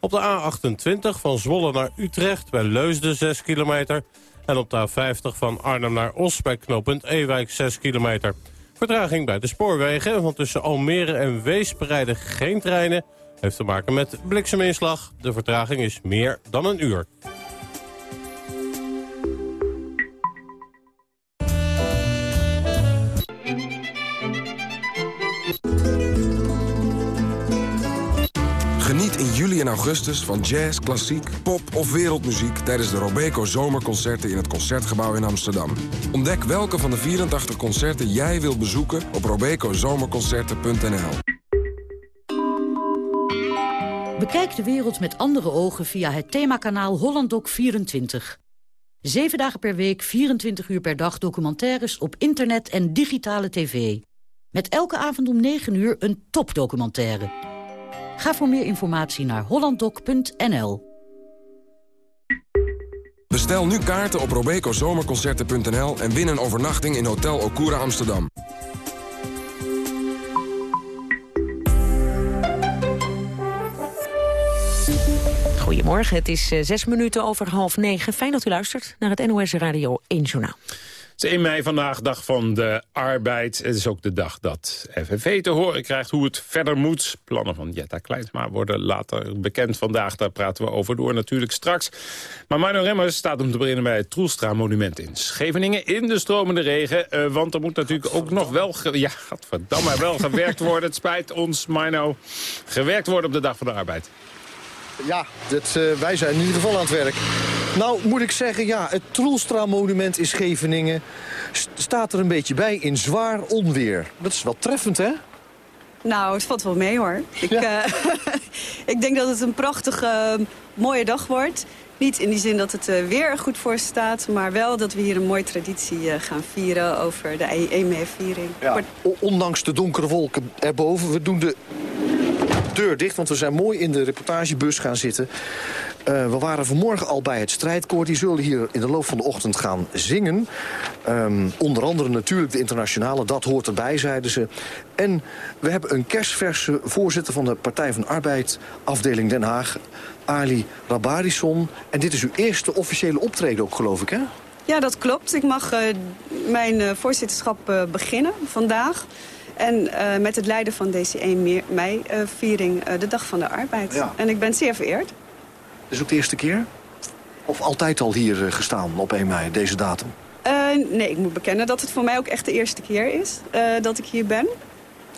Op de A28 van Zwolle naar Utrecht bij Leusden, 6 kilometer... En op de A50 van Arnhem naar Os bij knooppunt Ewijk 6 kilometer. Vertraging bij de spoorwegen, want tussen Almere en Weesp rijden geen treinen. Heeft te maken met blikseminslag. De vertraging is meer dan een uur. In juli en augustus van jazz, klassiek, pop of wereldmuziek... tijdens de Robeco Zomerconcerten in het Concertgebouw in Amsterdam. Ontdek welke van de 84 concerten jij wilt bezoeken op robecozomerconcerten.nl. Bekijk de wereld met andere ogen via het themakanaal HollandDoc24. Zeven dagen per week, 24 uur per dag documentaires op internet en digitale tv. Met elke avond om 9 uur een topdocumentaire. Ga voor meer informatie naar hollanddoc.nl. Bestel nu kaarten op robecozomerconcerten.nl en win een overnachting in Hotel Okura Amsterdam. Goedemorgen, het is eh, zes minuten over half negen. Fijn dat u luistert naar het NOS Radio 1 Journaal. Het is 1 mei vandaag, dag van de arbeid. Het is ook de dag dat FNV te horen krijgt hoe het verder moet. Plannen van Jetta Kleinsma worden later bekend vandaag. Daar praten we over door natuurlijk straks. Maar Marno Remmers staat om te beginnen bij het Troelstra-monument in Scheveningen. In de stromende regen, uh, want er moet natuurlijk ook nog wel... Ja, wel gewerkt worden. Het spijt ons, Marno. Gewerkt worden op de dag van de arbeid. Ja, dat, uh, wij zijn in ieder geval aan het werk. Nou, moet ik zeggen, ja, het Troelstra-monument in Scheveningen... staat er een beetje bij in zwaar onweer. Dat is wel treffend, hè? Nou, het valt wel mee, hoor. Ik, uh, ik denk dat het een prachtige, mooie dag wordt. Niet in die zin dat het uh, weer er goed voor staat... maar wel dat we hier een mooie traditie uh, gaan vieren over de EME-viering. Ja, ondanks de donkere wolken erboven, we doen de deur dicht, want we zijn mooi in de reportagebus gaan zitten. Uh, we waren vanmorgen al bij het strijdkoor. Die zullen hier in de loop van de ochtend gaan zingen. Um, onder andere natuurlijk de internationale, dat hoort erbij, zeiden ze. En we hebben een kerstverse voorzitter van de Partij van Arbeid... afdeling Den Haag, Ali Rabarison. En dit is uw eerste officiële optreden ook, geloof ik, hè? Ja, dat klopt. Ik mag uh, mijn uh, voorzitterschap beginnen vandaag. En uh, met het leiden van deze 1 mei-viering, uh, de Dag van de Arbeid. Ja. En ik ben zeer vereerd. Is ook de eerste keer? Of altijd al hier gestaan op 1 mei, deze datum? nee, ik moet bekennen dat het voor mij ook echt de eerste keer is dat ik hier ben.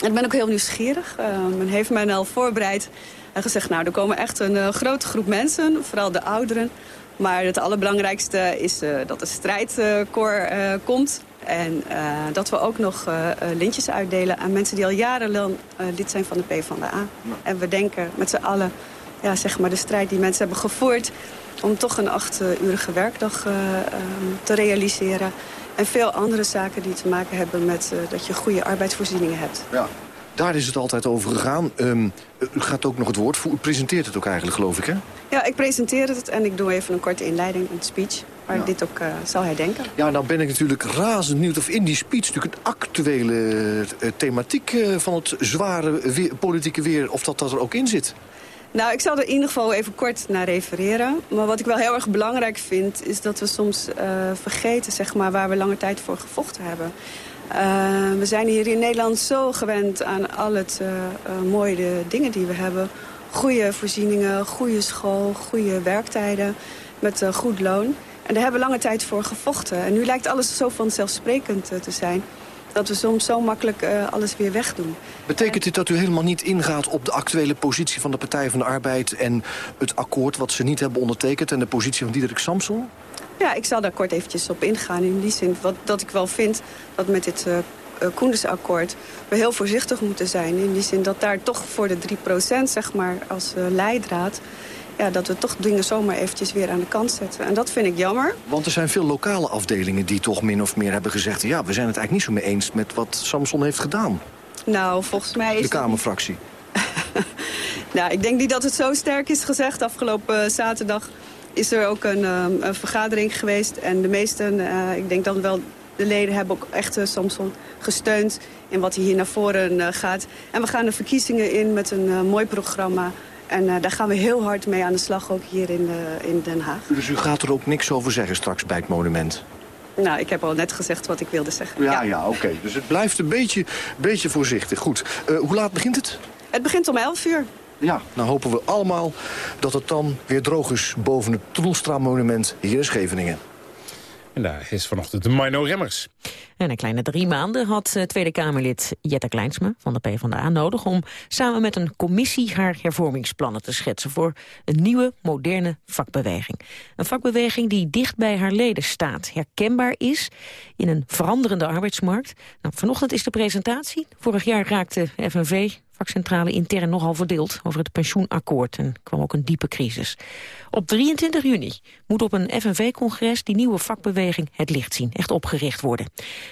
En ik ben ook heel nieuwsgierig. men heeft mij al voorbereid en gezegd... nou, er komen echt een grote groep mensen, vooral de ouderen... Maar het allerbelangrijkste is dat de strijdkoor komt. En uh, dat we ook nog lintjes uitdelen aan mensen die al jarenlang lid zijn van de PvdA. En we denken met z'n allen ja, zeg maar de strijd die mensen hebben gevoerd... om toch een acht-urige werkdag te realiseren. En veel andere zaken die te maken hebben met dat je goede arbeidsvoorzieningen hebt. Ja. Daar is het altijd over gegaan. Um, u gaat ook nog het woord voor. U presenteert het ook eigenlijk, geloof ik, hè? Ja, ik presenteer het en ik doe even een korte inleiding, een speech... waar ik dit ook uh, zal herdenken. Ja, nou ben ik natuurlijk razend benieuwd of in die speech... natuurlijk een actuele uh, thematiek uh, van het zware weer, politieke weer... of dat, dat er ook in zit. Nou, ik zal er in ieder geval even kort naar refereren. Maar wat ik wel heel erg belangrijk vind... is dat we soms vergeten zeg maar, waar we lange tijd voor gevochten hebben... Uh, we zijn hier in Nederland zo gewend aan al het uh, mooie dingen die we hebben. Goede voorzieningen, goede school, goede werktijden met goed loon. En daar hebben we lange tijd voor gevochten. En nu lijkt alles zo vanzelfsprekend te zijn dat we soms zo makkelijk alles weer wegdoen. Betekent dit dat u helemaal niet ingaat op de actuele positie van de Partij van de Arbeid... en het akkoord wat ze niet hebben ondertekend en de positie van Diederik Samson? Ja, ik zal daar kort eventjes op ingaan. In die zin wat, dat ik wel vind dat met dit uh, uh, Koendersakkoord... we heel voorzichtig moeten zijn. In die zin dat daar toch voor de 3% zeg maar, als uh, leidraad... Ja, dat we toch dingen zomaar eventjes weer aan de kant zetten. En dat vind ik jammer. Want er zijn veel lokale afdelingen die toch min of meer hebben gezegd... ja, we zijn het eigenlijk niet zo mee eens met wat Samson heeft gedaan. Nou, volgens mij is... De Kamerfractie. nou, ik denk niet dat het zo sterk is gezegd. Afgelopen zaterdag is er ook een, een vergadering geweest. En de meesten, uh, ik denk dan wel de leden hebben ook echt uh, Samson gesteund in wat hij hier naar voren gaat. En we gaan de verkiezingen in met een mooi programma. En daar gaan we heel hard mee aan de slag, ook hier in, in Den Haag. Dus u gaat er ook niks over zeggen straks bij het monument? Nou, ik heb al net gezegd wat ik wilde zeggen. Ja, ja, ja oké. Okay. Dus het blijft een beetje, beetje voorzichtig. Goed. hoe laat begint het? Het begint om 11 uur. Ja, nou hopen we allemaal dat het dan weer droog is boven het Troelstra-monument hier in Scheveningen. En daar is vanochtend de Mino Remmers. En een kleine drie maanden had eh, Tweede Kamerlid Jette Kleinsma van de PvdA nodig... om samen met een commissie haar hervormingsplannen te schetsen... voor een nieuwe, moderne vakbeweging. Een vakbeweging die dicht bij haar leden staat, herkenbaar is... in een veranderende arbeidsmarkt. Nou, vanochtend is de presentatie. Vorig jaar raakte FNV vakcentrale intern nogal verdeeld over het pensioenakkoord en kwam ook een diepe crisis. Op 23 juni moet op een FNV-congres die nieuwe vakbeweging het licht zien, echt opgericht worden.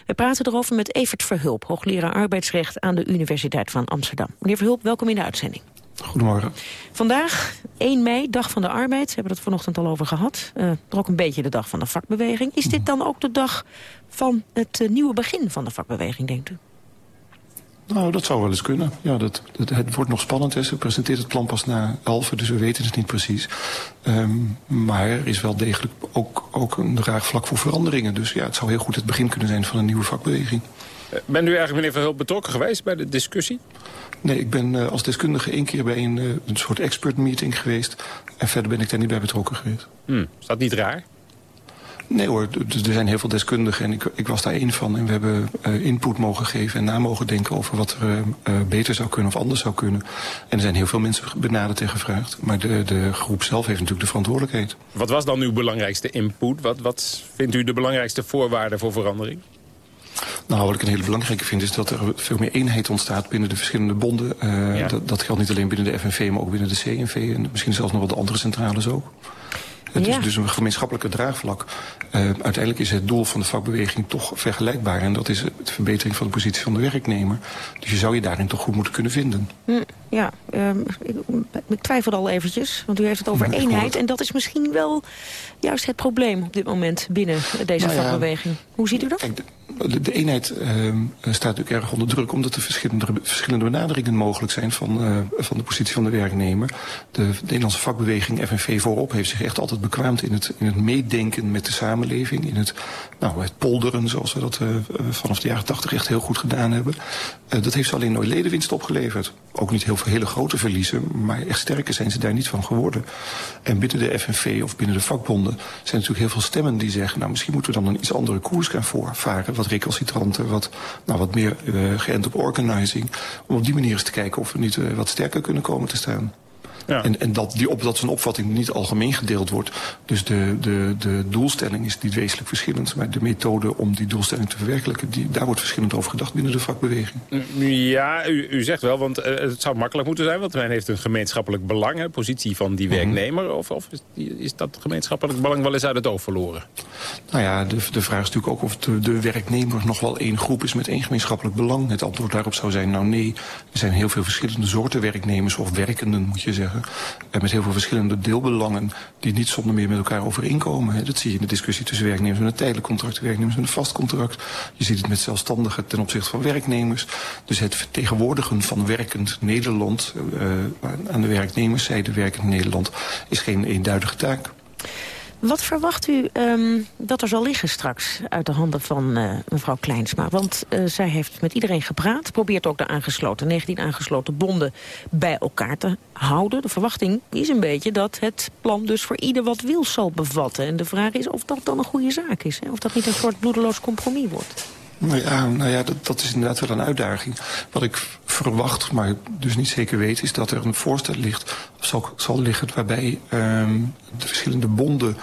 We praten erover met Evert Verhulp, hoogleraar arbeidsrecht aan de Universiteit van Amsterdam. Meneer Verhulp, welkom in de uitzending. Goedemorgen. Vandaag, 1 mei, dag van de arbeid. We hebben het vanochtend al over gehad. Uh, ook een beetje de dag van de vakbeweging. Is dit dan ook de dag van het uh, nieuwe begin van de vakbeweging, denkt u? Nou, dat zou wel eens kunnen. Ja, dat, dat, het wordt nog spannend. Hè. Ze presenteert het plan pas na elf, dus we weten het niet precies. Um, maar er is wel degelijk ook, ook een draagvlak voor veranderingen. Dus ja, het zou heel goed het begin kunnen zijn van een nieuwe vakbeweging. Bent u eigenlijk, meneer Verhulp, betrokken geweest bij de discussie? Nee, ik ben uh, als deskundige één keer bij een, uh, een soort expert meeting geweest. En verder ben ik daar niet bij betrokken geweest. Hmm, is dat niet raar? Nee hoor, er zijn heel veel deskundigen en ik, ik was daar één van. En we hebben uh, input mogen geven en na mogen denken over wat er uh, beter zou kunnen of anders zou kunnen. En er zijn heel veel mensen benaderd en gevraagd. Maar de, de groep zelf heeft natuurlijk de verantwoordelijkheid. Wat was dan uw belangrijkste input? Wat, wat vindt u de belangrijkste voorwaarden voor verandering? Nou, wat ik een hele belangrijke vind is dat er veel meer eenheid ontstaat binnen de verschillende bonden. Uh, ja. dat, dat geldt niet alleen binnen de FNV, maar ook binnen de CNV en misschien zelfs nog wel de andere centrales ook. Het ja. is dus een gemeenschappelijke draagvlak. Uh, uiteindelijk is het doel van de vakbeweging toch vergelijkbaar. En dat is de verbetering van de positie van de werknemer. Dus je zou je daarin toch goed moeten kunnen vinden. Hm, ja, um, ik, ik twijfel al eventjes. Want u heeft het over eenheid. En dat is misschien wel juist het probleem op dit moment binnen deze nou ja, vakbeweging. Hoe ziet u dat? De, eenheid uh, staat natuurlijk erg onder druk... omdat er verschillende, verschillende benaderingen mogelijk zijn van, uh, van de positie van de werknemer. De, de Nederlandse vakbeweging, FNV voorop, heeft zich echt altijd bekwaamd... in het, in het meedenken met de samenleving, in het, nou, het polderen... zoals we dat uh, vanaf de jaren tachtig echt heel goed gedaan hebben. dat heeft ze alleen nooit ledenwinst opgeleverd. Ook niet heel veel hele grote verliezen, maar echt sterker zijn ze daar niet van geworden. En binnen de FNV of binnen de vakbonden zijn natuurlijk heel veel stemmen die zeggen... nou, misschien moeten we dan een iets andere koers gaan voorvaren... wat recalcitranter, wat, nou, wat meer uh, geënt op organizing... om op die manier eens te kijken of we niet uh, wat sterker kunnen komen te staan. Ja. En, en dat, die op, dat zo'n opvatting niet algemeen gedeeld wordt. Dus de, de, de doelstelling is niet wezenlijk verschillend. Maar de methode om die doelstelling te verwerkelijken... Die, daar wordt verschillend over gedacht binnen de vakbeweging. Ja, u, u zegt wel, want uh, het zou makkelijk moeten zijn... want men heeft een gemeenschappelijk belang, hè, positie van die werknemer. Mm -hmm. Of, of is, is, dat gemeenschappelijk belang wel eens uit het oog verloren? Nou ja, de, de vraag is natuurlijk ook of de, de werknemer nog wel één groep is... met één gemeenschappelijk belang. Het antwoord daarop zou zijn, nou nee, er zijn heel veel verschillende soorten werknemers... of werkenden, moet je zeggen. En met heel veel verschillende deelbelangen die niet zonder meer met elkaar overeenkomen. Dat zie je in de discussie tussen werknemers met een tijdelijk contract... en werknemers met een vast contract. Je ziet het met zelfstandigen ten opzichte van werknemers. Dus het vertegenwoordigen van werkend Nederland... Uh, aan de werknemerszijde werkend Nederland... is geen eenduidige taak. Wat verwacht u um, dat er zal liggen straks uit de handen van uh, mevrouw Kleinsma? Want uh, zij heeft met iedereen gepraat, probeert ook de aangesloten, 19 aangesloten bonden bij elkaar te houden. De verwachting is een beetje dat het plan dus voor ieder wat wil zal bevatten. En de vraag is of dat dan een goede zaak is. Hè? Of dat niet een soort bloedeloos compromis wordt. Nou ja, nou ja dat, dat, is inderdaad wel een uitdaging. Wat ik verwacht, maar dus niet zeker weet... is dat er een voorstel ligt, zal, zal liggen waarbij um, de verschillende bonden...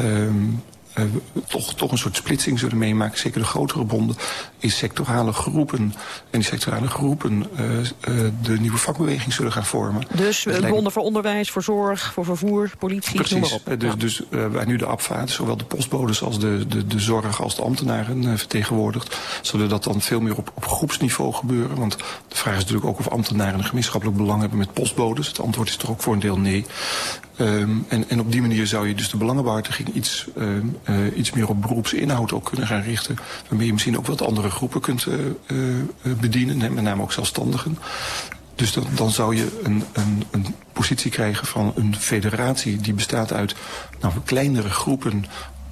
Um, toch, toch een soort splitsing zullen meemaken. Zeker de grotere bonden in sectorale groepen. En die sectorale groepen uh, uh, de nieuwe vakbeweging zullen gaan vormen. Dus bonden voor onderwijs, voor zorg, voor vervoer, politie, Precies. noem maar op. Dus, dus waar nu de APVA, zowel de postbodes als de, de, de zorg als de ambtenaren vertegenwoordigt... zullen dat dan veel meer op, op groepsniveau gebeuren. Want de vraag is natuurlijk ook of ambtenaren een gemeenschappelijk belang hebben met postbodes. Het antwoord is toch ook voor een deel nee. Um, en, en op die manier zou je dus de belangenbehartiging iets, um, uh, iets meer op beroepsinhoud ook kunnen gaan richten. Waarmee je misschien ook wat andere groepen kunt uh, uh, bedienen, met name ook zelfstandigen. Dus dan, dan zou je een, een, een positie krijgen van een federatie die bestaat uit nou, kleinere groepen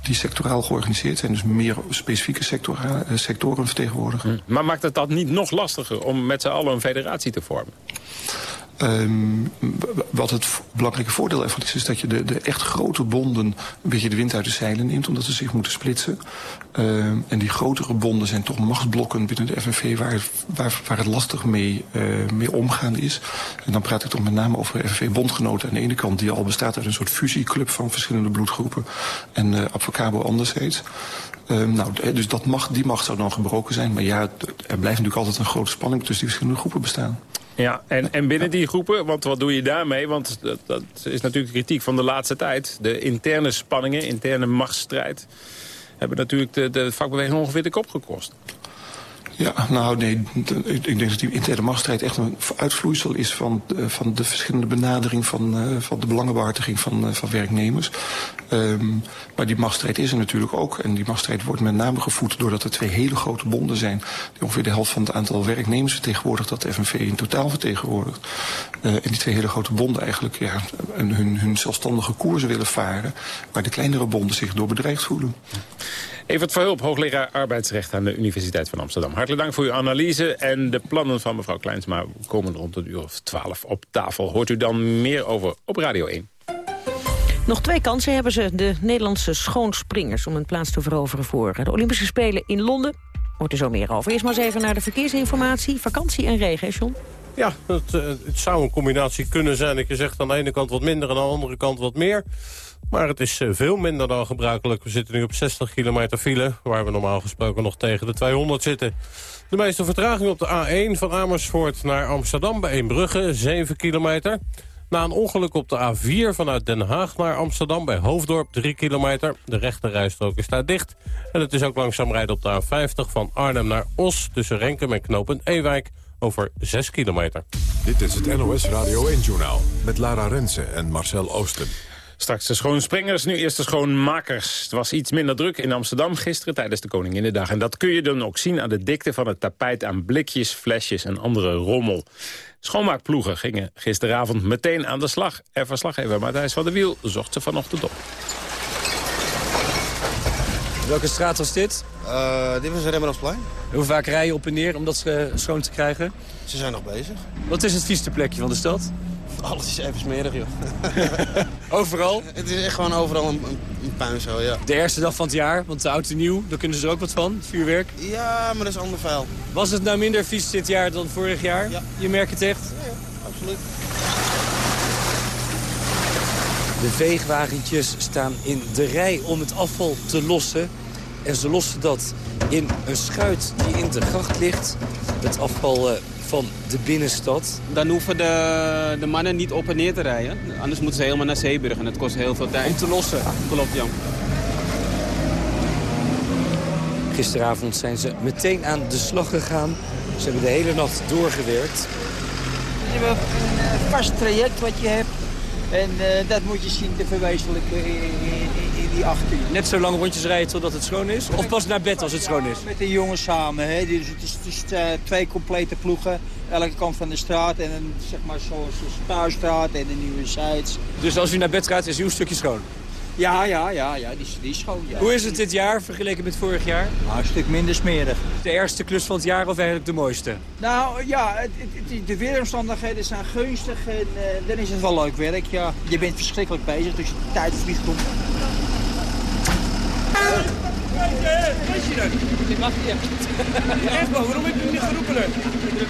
die sectoraal georganiseerd zijn. Dus meer specifieke sectora, sectoren vertegenwoordigen. Maar maakt het dat niet nog lastiger om met z'n allen een federatie te vormen? Um, wat het belangrijke voordeel ervan is, is dat je de, de echt grote bonden een beetje de wind uit de zeilen neemt, omdat ze zich moeten splitsen. Um, en die grotere bonden zijn toch machtsblokken binnen de FNV waar, waar, waar het lastig mee, uh, mee omgaan is. En dan praat ik toch met name over FNV-bondgenoten aan de ene kant, die al bestaat uit een soort fusieclub van verschillende bloedgroepen. En uh, anderzijds. Um, nou, dus dat mag, die macht zou dan gebroken zijn. Maar ja, er blijft natuurlijk altijd een grote spanning tussen die verschillende groepen bestaan. Ja, en, en binnen die groepen, want wat doe je daarmee? Want dat, dat is natuurlijk kritiek van de laatste tijd. De interne spanningen, interne machtsstrijd... hebben natuurlijk de, de vakbeweging ongeveer de kop gekost. Ja, nou nee, ik denk dat die interne machtsstrijd echt een uitvloeisel is van, uh, van de verschillende benadering van, uh, van de belangenbehartiging van, uh, van werknemers. Um, maar die machtsstrijd is er natuurlijk ook. En die machtsstrijd wordt met name gevoed doordat er twee hele grote bonden zijn. Die ongeveer de helft van het aantal werknemers vertegenwoordigt dat de FNV in totaal vertegenwoordigt. en die twee hele grote bonden eigenlijk ja, hun, hun zelfstandige koers willen varen. Waar de kleinere bonden zich door bedreigd voelen. Evert Verhulp, hoogleraar arbeidsrecht aan de Universiteit van Amsterdam. Hartelijk dank voor uw analyse en de plannen van mevrouw Kleinsma komen rond een uur of twaalf op tafel. Hoort u dan meer over op Radio 1. Nog twee kansen hebben ze, de Nederlandse schoonspringers... om een plaats te veroveren voor de Olympische Spelen in Londen. Hoort er zo meer over. Eerst maar eens even naar de verkeersinformatie. Vakantie en regen, hè John? Ja, het, uh, het zou een combinatie kunnen zijn. Ik zeg aan de ene kant wat minder en aan de andere kant wat meer. Maar het is veel minder dan gebruikelijk. We zitten nu op 60 kilometer file, waar we normaal gesproken nog tegen de 200 zitten. De meeste vertraging op de A1 van Amersfoort naar Amsterdam bij Eembrugge, 7 kilometer. Na een ongeluk op de A4 vanuit Den Haag naar Amsterdam bij Hoofddorp 3 kilometer. De rechterrijstrook is daar dicht. En het is ook langzaam rijden op de A50 van Arnhem naar Os... tussen Renkum en knooppunt Ewijk over 6 kilometer. Dit is het NOS Radio 1-journaal met Lara Rensen en Marcel Oosten. Straks de schoonspringers, nu eerst de schoonmakers. Het was iets minder druk in Amsterdam gisteren tijdens de Koninginnedag. En dat kun je dan ook zien aan de dikte van het tapijt aan blikjes, flesjes en andere rommel. Schoonmaakploegen gingen gisteravond meteen aan de slag. En verslaggever Matthijs van der Wiel zocht ze vanochtend op. Welke straat was dit? Uh, dit was Rembrandtsplein. Hoe vaak rij je op en neer om dat schoon te krijgen? Ze zijn nog bezig. Wat is het vieste plekje van de stad? Alles is even smerig, joh. overal? Het is echt gewoon overal een, een puin zo, ja. De eerste dag van het jaar, want de oud en nieuw, daar kunnen ze er ook wat van, vuurwerk. Ja, maar dat is ander vuil. Was het nou minder vies dit jaar dan vorig jaar? Ja. Je merkt het echt? Ja, ja absoluut. De veegwagentjes staan in de rij om het afval te lossen. En ze lossen dat in een schuit die in de gracht ligt. Het afval van de binnenstad. Dan hoeven de, de mannen niet op en neer te rijden. Anders moeten ze helemaal naar Zeeburg en dat kost heel veel tijd. Om te lossen? Klopt, ja. Gisteravond zijn ze meteen aan de slag gegaan. Ze hebben de hele nacht doorgewerkt. We hebben een vast traject wat je hebt. En uh, dat moet je zien te verwezenlijken in, in, in die acht uur. Net zo lang rondjes rijden totdat het schoon is? Of pas naar bed als het schoon is? Met de jongens samen. Hè. Dus het is, het is uh, twee complete ploegen. Elke kant van de straat. En een, zeg maar zoals de Spuistraat en de Nieuwe Zijds. Dus als u naar bed gaat is uw stukje schoon? Ja, ja, ja, ja die, die is schoon. Ja. Hoe is het dit jaar vergeleken met vorig jaar? Nou, een stuk minder smerig. De ergste klus van het jaar of eigenlijk de mooiste? Nou ja, het, het, de weeromstandigheden zijn gunstig en uh, dan is het wel leuk werk. Ja. Je bent verschrikkelijk bezig, dus je tijd vliegt om. Ik mag hier. Echt man, waarom heb je niet geroepen?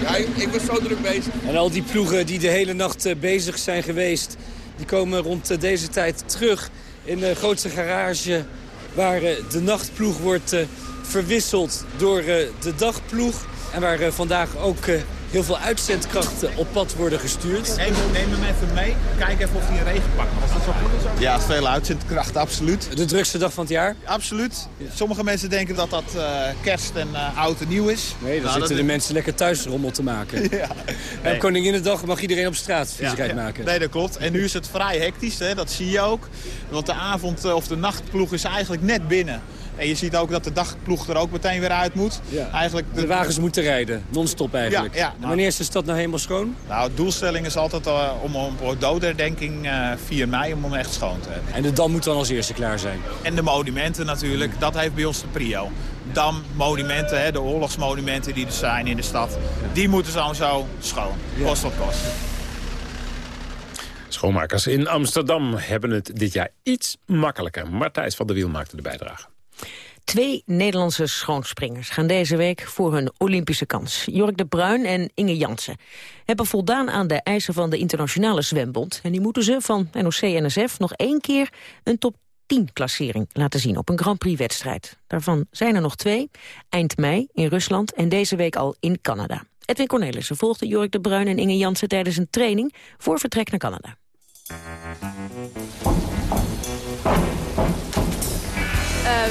Ja, ik, ik was zo druk bezig. En al die ploegen die de hele nacht bezig zijn geweest... die komen rond deze tijd terug in de grootste garage waar eh, de nachtploeg wordt eh, verwisseld door eh, de dagploeg. En waar eh, vandaag ook eh, heel veel uitzendkrachten op pad worden gestuurd. Neem, neem hem even mee. Kijk even of hij een regen pakt. Als dat zo goed is. Ja, veel uitzendkracht, absoluut. De drukste dag van het jaar? Absoluut. Sommige mensen denken dat dat eh, kerst en eh, oud en nieuw is. Nee, dan Nou, zitten de mensen lekker thuis rommel te maken. Ja. En op Koninginnedag mag iedereen op straat viezigheid ja. maken. Nee, dat klopt. En nu is het vrij hectisch, hè? dat zie je ook. Want de avond- eh, of de nachtploeg is eigenlijk net binnen. En je ziet ook dat de dagploeg er ook meteen weer uit moet. Eigenlijk De wagens moeten rijden, non-stop eigenlijk. Ja, ja. En wanneer is de stad nou helemaal schoon? Nou, de doelstelling is altijd eh, om op doodherdenking eh 4 mei om hem echt schoon te hebben. En de dam moet dan als eerste klaar zijn. En de monumenten natuurlijk, dat heeft bij ons de prio. Dam, monumenten, hè, de oorlogsmonumenten die er zijn in de stad, die moeten sowieso schoon. Kost wat kost. Schoonmakers in Amsterdam hebben het dit jaar iets makkelijker. Martijs van der Wiel maakte de bijdrage. Twee Nederlandse schoonspringers gaan deze week voor hun Olympische kans. Jork de Bruin en Inge Jansen hebben voldaan aan de eisen van de Internationale Zwembond. En die moeten ze van NOC-NSF nog één keer een top 10-klassering laten zien op een Grand Prix-wedstrijd. Daarvan zijn er nog twee, eind mei in Rusland en deze week al in Canada. Edwin Cornelissen volgde Jork de Bruin en Inge Jansen tijdens een training voor vertrek naar Canada.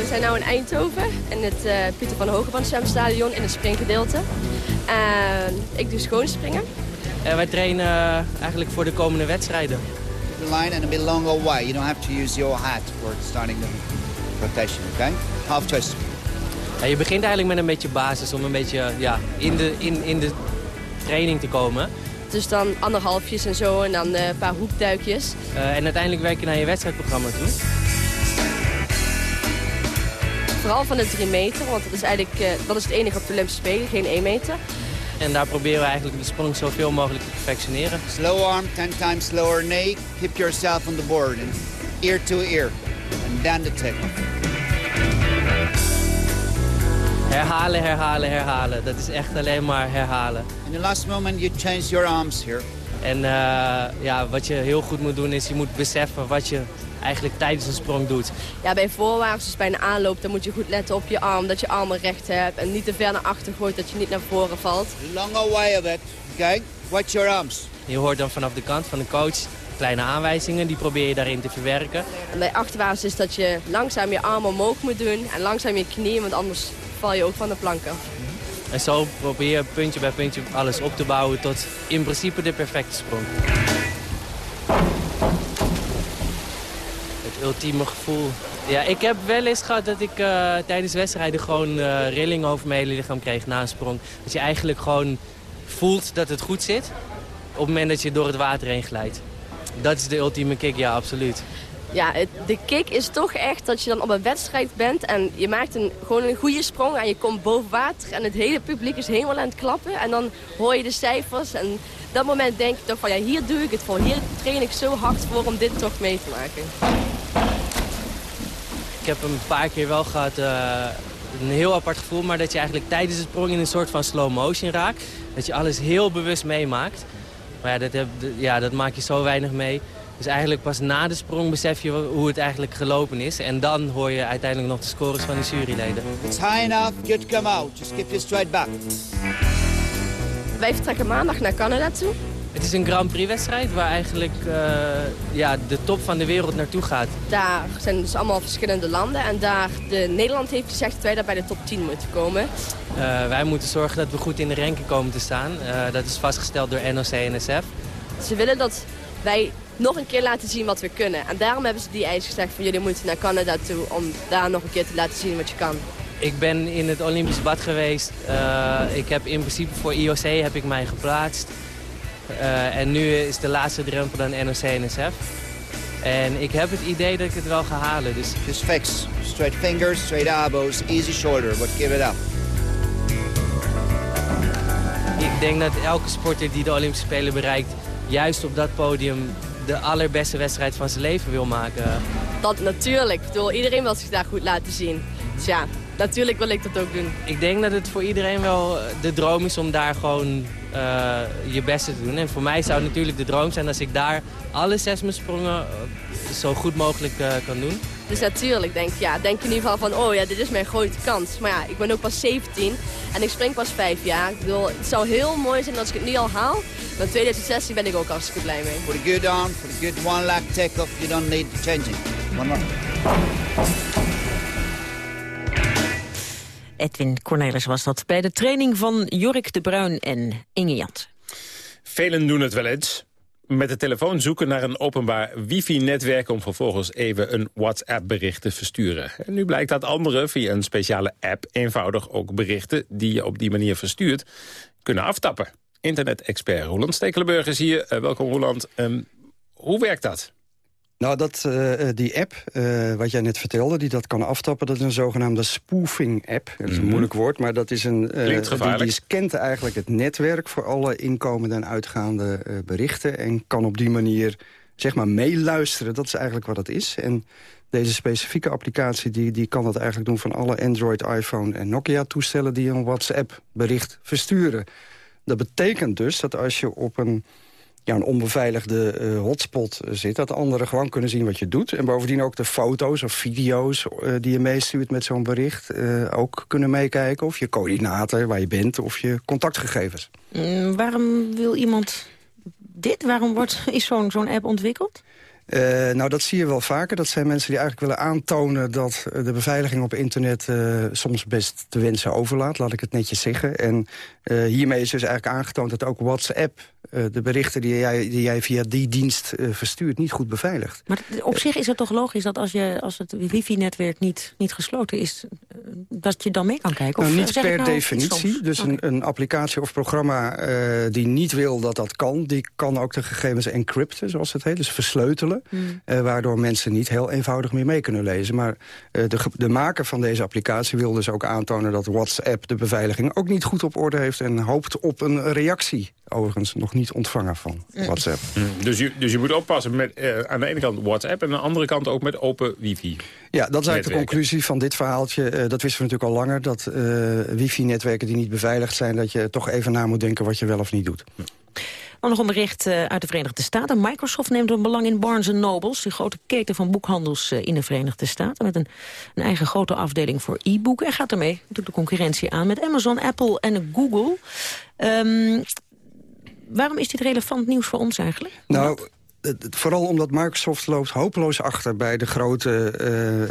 We zijn nu in Eindhoven, in het eh, Pieter van Hogeband zwemstadion in het springgedeelte. En ik doe schoonspringen. Eh, wij trainen eh, eigenlijk voor de komende wedstrijden. the line and a bit longer away. You don't have to use your hat for starting the rotation, okay? Half twist. Ja, je begint eigenlijk met een beetje basis om een beetje ja, in, de, in, in de training te komen. Dus dan anderhalfjes en zo en dan eh, een paar hoekduikjes. Eh, en uiteindelijk werk je naar je wedstrijdprogramma toe. Vooral van de 3 meter, want dat is eigenlijk eh, dat is het enige op de Olympische Spelen, geen 1 meter. En daar proberen we eigenlijk de sprong zoveel mogelijk te perfectioneren. Slow arm, 10 times slower knee. Keep yourself on the board and ear to ear. And down the tip. Herhalen, herhalen, herhalen. Dat is echt alleen maar herhalen. In the last moment you change your arms here. En eh, ja, wat je heel goed moet doen is je moet beseffen wat je eigenlijk tijdens een sprong doet. Ja, bij voorwaarts, dus bij een aanloop, dan moet je goed letten op je arm, dat je armen recht hebt. En niet te ver naar achter gooit, dat je niet naar voren valt. Away of it, okay? Watch your arms. Je hoort dan vanaf de kant van de coach kleine aanwijzingen, die probeer je daarin te verwerken. En bij achterwaarts is dat je langzaam je armen omhoog moet doen en langzaam je knieën, want anders val je ook van de plank af. En zo probeer je puntje bij puntje alles op te bouwen tot in principe de perfecte sprong. Ultieme gevoel. Ja, ik heb wel eens gehad dat ik eh, tijdens wedstrijden gewoon eh rillingen over mijn hele lichaam kreeg na een sprong. Dat je eigenlijk gewoon voelt dat het goed zit op het moment dat je door het water heen glijdt. Dat is de ultieme kick, ja, absoluut. Ja, de kick is toch echt dat je dan op een wedstrijd bent en je maakt een, gewoon een goede sprong en je komt boven water en het hele publiek is helemaal aan het klappen. En dan hoor je de cijfers en dat moment denk je toch van ja, hier doe ik het voor. Hier train ik zo hard voor om dit toch mee te maken. Ik heb hem een paar keer wel gehad, eh, een heel apart gevoel, maar dat je eigenlijk tijdens het sprong in een soort van slow motion raakt. Dat je alles heel bewust meemaakt. Maar ja, dat, heb, ja, dat maak je zo weinig mee. Dus eigenlijk pas na de sprong besef je hoe het eigenlijk gelopen is. En dan hoor je uiteindelijk nog de scores van de juryleden. It's high enough, good come out. Just keep you straight back. Wij vertrekken maandag naar Canada toe. Het is een Grand Prix wedstrijd waar eigenlijk eh, ja, de top van de wereld naartoe gaat. Daar zijn dus allemaal verschillende landen en daar de, Nederland heeft gezegd dat wij daar bij de top 10 moeten komen. Eh, wij moeten zorgen dat we goed in de ranking komen te staan. Eh, dat is vastgesteld door NOC-NSF. Ze willen dat wij nog een keer laten zien wat we kunnen. En daarom hebben ze die eis gezegd van jullie moeten naar Canada toe om daar nog een keer te laten zien wat je kan. Ik ben in het Olympisch bad geweest. Ik heb in principe voor IOC heb ik mij geplaatst. Uh, en nu is de laatste drempel dan NOC-NSF. En ik heb het idee dat ik het wel ga halen. Dus... Just fix. Straight fingers, straight elbows, easy shoulder, but give it up. Ik denk dat elke sporter die de Olympische Spelen bereikt... juist op dat podium de allerbeste wedstrijd van zijn leven wil maken. Dat natuurlijk. Ik bedoel, iedereen wil zich daar goed laten zien. Dus ja, natuurlijk wil ik dat ook doen. Ik denk dat het voor iedereen wel de droom is om daar gewoon uh, je beste te doen. En voor mij zou het natuurlijk de droom zijn als ik daar alle zes mijn sprongen zo goed mogelijk uh, kan doen. Dus natuurlijk denk, ja, denk in ieder geval van, oh ja, dit is mijn grote kans. Maar ja, ik ben ook pas 17 en ik spring pas vijf jaar. Ik bedoel, het zou heel mooi zijn als ik het nu al haal. Maar 2016 ben ik ook hartstikke blij mee. For the good on, for the good one lap take-off, you don't need changing. One more. Edwin Cornelis was dat bij de training van Jorik de Bruin en Inge Jans. Velen doen het wel eens met de telefoon zoeken naar een openbaar wifi-netwerk... om vervolgens even een WhatsApp-bericht te versturen. En nu blijkt dat anderen via een speciale app eenvoudig ook berichten... die je op die manier verstuurt, kunnen aftappen. Internet-expert Roland Stekelenburg is hier. Uh, welkom Roland. Um, hoe werkt dat? Nou, dat, uh, die app, uh, wat jij net vertelde, die dat kan aftappen... dat is een zogenaamde spoofing-app. Dat is een mm moeilijk woord, maar dat is een... Uh, die, die scant eigenlijk het netwerk voor alle inkomende en uitgaande berichten... en kan op die manier, zeg maar, meeluisteren. Dat is eigenlijk wat het is. En deze specifieke applicatie die, die kan dat eigenlijk doen... van alle Android, iPhone en Nokia-toestellen... die een WhatsApp-bericht versturen. Dat betekent dus dat als je op een ja, een onbeveiligde uh, hotspot zit... dat anderen gewoon kunnen zien wat je doet. En bovendien ook de foto's of video's uh, die je meestuurt met zo'n bericht... Ook kunnen meekijken of je coördinaten, waar je bent... of je contactgegevens. Mm, waarom wil iemand dit? Waarom wordt, is zo'n zo'n app ontwikkeld? Uh, nou, dat zie je wel vaker. Dat zijn mensen die eigenlijk willen aantonen... dat de beveiliging op internet uh, soms best te wensen overlaat. Laat ik het netjes zeggen. En uh, hiermee is dus eigenlijk aangetoond dat ook WhatsApp... de berichten die jij, die jij via die dienst verstuurt niet goed beveiligt. Maar op zich is het toch logisch dat als, je, als het wifi-netwerk niet, niet gesloten is... dat je dan mee kan kijken? Of nou, niet per nou definitie. Dus een, een, applicatie of programma die niet wil dat dat kan... die kan ook de gegevens encrypten, zoals het heet. Dus versleutelen. Hmm. Uh, waardoor mensen niet heel eenvoudig meer mee kunnen lezen. Maar uh, de, de maker van deze applicatie wil dus ook aantonen... dat WhatsApp de beveiliging ook niet goed op orde heeft... en hoopt op een reactie, overigens nog niet ontvangen van hmm. WhatsApp. Hmm. Dus, je, dus je moet oppassen met uh, aan de ene kant WhatsApp... en aan de andere kant ook met open wifi. Ja, dat is eigenlijk de conclusie van dit verhaaltje. dat wisten we natuurlijk al langer, dat wifi-netwerken die niet beveiligd zijn... dat je toch even na moet denken wat je wel of niet doet. Dan nog een bericht eh, uit de Verenigde Staten. Microsoft neemt een belang in Barnes Nobles, de grote keten van boekhandels eh, in de Verenigde Staten, met een, een eigen grote afdeling voor e-boeken. En gaat ermee, doet de concurrentie aan, met Amazon, Apple en Google. Um, waarom is dit relevant nieuws voor ons eigenlijk? Nou, vooral omdat Microsoft loopt hopeloos achter bij de grote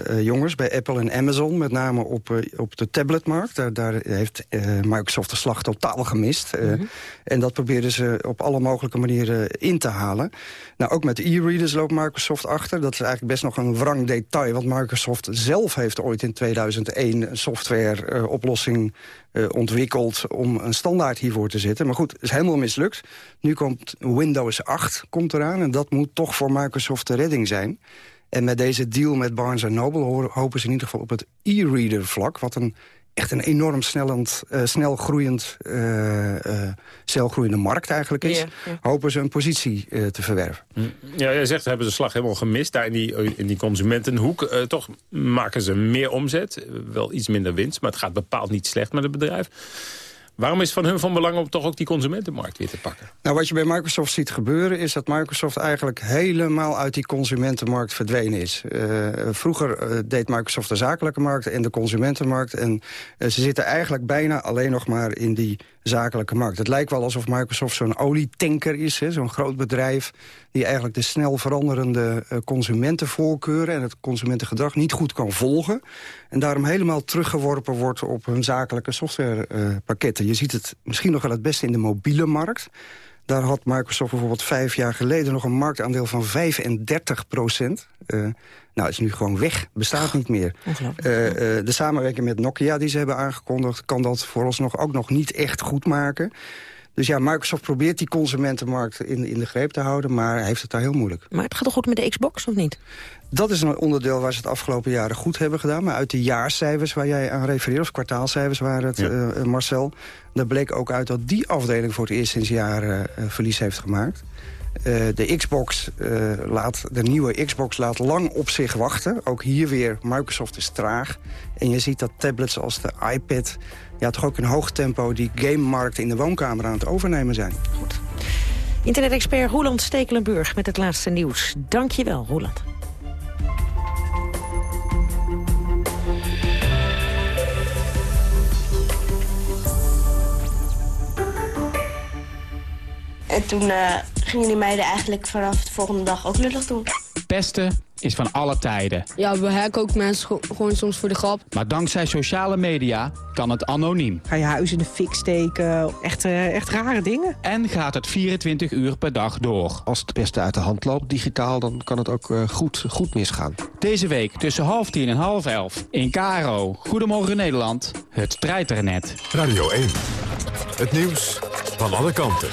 uh, jongens, bij Apple en Amazon, met name op, uh, op de tabletmarkt. Daar, daar heeft Microsoft de slag totaal gemist. Mm -hmm. En dat probeerden ze op alle mogelijke manieren in te halen. Nou, ook met e-readers loopt Microsoft achter. Dat is eigenlijk best nog een wrang detail, want Microsoft zelf heeft ooit in 2001 een softwareoplossing uh, ontwikkeld om een standaard hiervoor te zetten. Maar goed, is helemaal mislukt. Nu komt Windows 8 komt eraan en dat moet toch voor Microsoft de redding zijn. En met deze deal met Barnes Noble hopen ze in ieder geval op het e-reader vlak... wat een echt een enorm snellend, uh, snel groeiend, uh, uh, groeiende markt eigenlijk is... hopen ze een positie te verwerven. Hm. Ja, jij zegt, hebben ze de slag helemaal gemist daar in die, in die consumentenhoek. toch maken ze meer omzet, wel iets minder winst... maar het gaat bepaald niet slecht met het bedrijf. Waarom is van hun van belang om toch ook die consumentenmarkt weer te pakken? Nou, wat je bij Microsoft ziet gebeuren... is dat Microsoft eigenlijk helemaal uit die consumentenmarkt verdwenen is. Uh, vroeger uh, deed Microsoft de zakelijke markt en de consumentenmarkt. En uh, ze zitten eigenlijk bijna alleen nog maar in die zakelijke markt. Het lijkt wel alsof Microsoft zo'n olietanker is, zo'n groot bedrijf... die eigenlijk de snel veranderende consumentenvoorkeuren... en het consumentengedrag niet goed kan volgen. En daarom helemaal teruggeworpen wordt op hun zakelijke softwarepakketten. Je ziet het misschien nog wel het beste in de mobiele markt. Daar had Microsoft bijvoorbeeld vijf jaar geleden nog een marktaandeel van 35 procent. Uh, nou, is nu gewoon weg. Bestaat niet meer. Uh, uh, de samenwerking met Nokia die ze hebben aangekondigd... kan dat vooralsnog ook nog niet echt goed maken. Dus ja, Microsoft probeert die consumentenmarkt in, in de greep te houden... maar hij heeft het daar heel moeilijk. Maar het gaat toch goed met de Xbox, of niet? Dat is een onderdeel waar ze het afgelopen jaren goed hebben gedaan. Maar uit de jaarcijfers waar jij aan refereert, of kwartaalcijfers waren het, ja. Marcel... daar bleek ook uit dat die afdeling voor het eerst sinds jaren uh, verlies heeft gemaakt. Uh, de Xbox, uh, laat, de nieuwe Xbox laat lang op zich wachten. Ook hier weer, Microsoft is traag. En je ziet dat tablets als de iPad... ja, toch ook in hoog tempo die gamemarkt in de woonkamer aan het overnemen zijn. Goed. Internet-expert Roland Stekelenburg met het laatste nieuws. Dank je wel, Roland. En toen uh, gingen die meiden eigenlijk vanaf de volgende dag ook lullig doen. Pesten is van alle tijden. Ja, we hacken ook mensen gewoon soms voor de grap. Maar dankzij sociale media kan het anoniem. Ga je huis in de fik steken, echt, uh, echt rare dingen. En gaat het 24 uur per dag door. Als het beste uit de hand loopt digitaal, dan kan het ook uh, goed, goed misgaan. Deze week tussen half tien en half elf in Karo. Goedemorgen Nederland, het treiternet. Radio 1, het nieuws van alle kanten.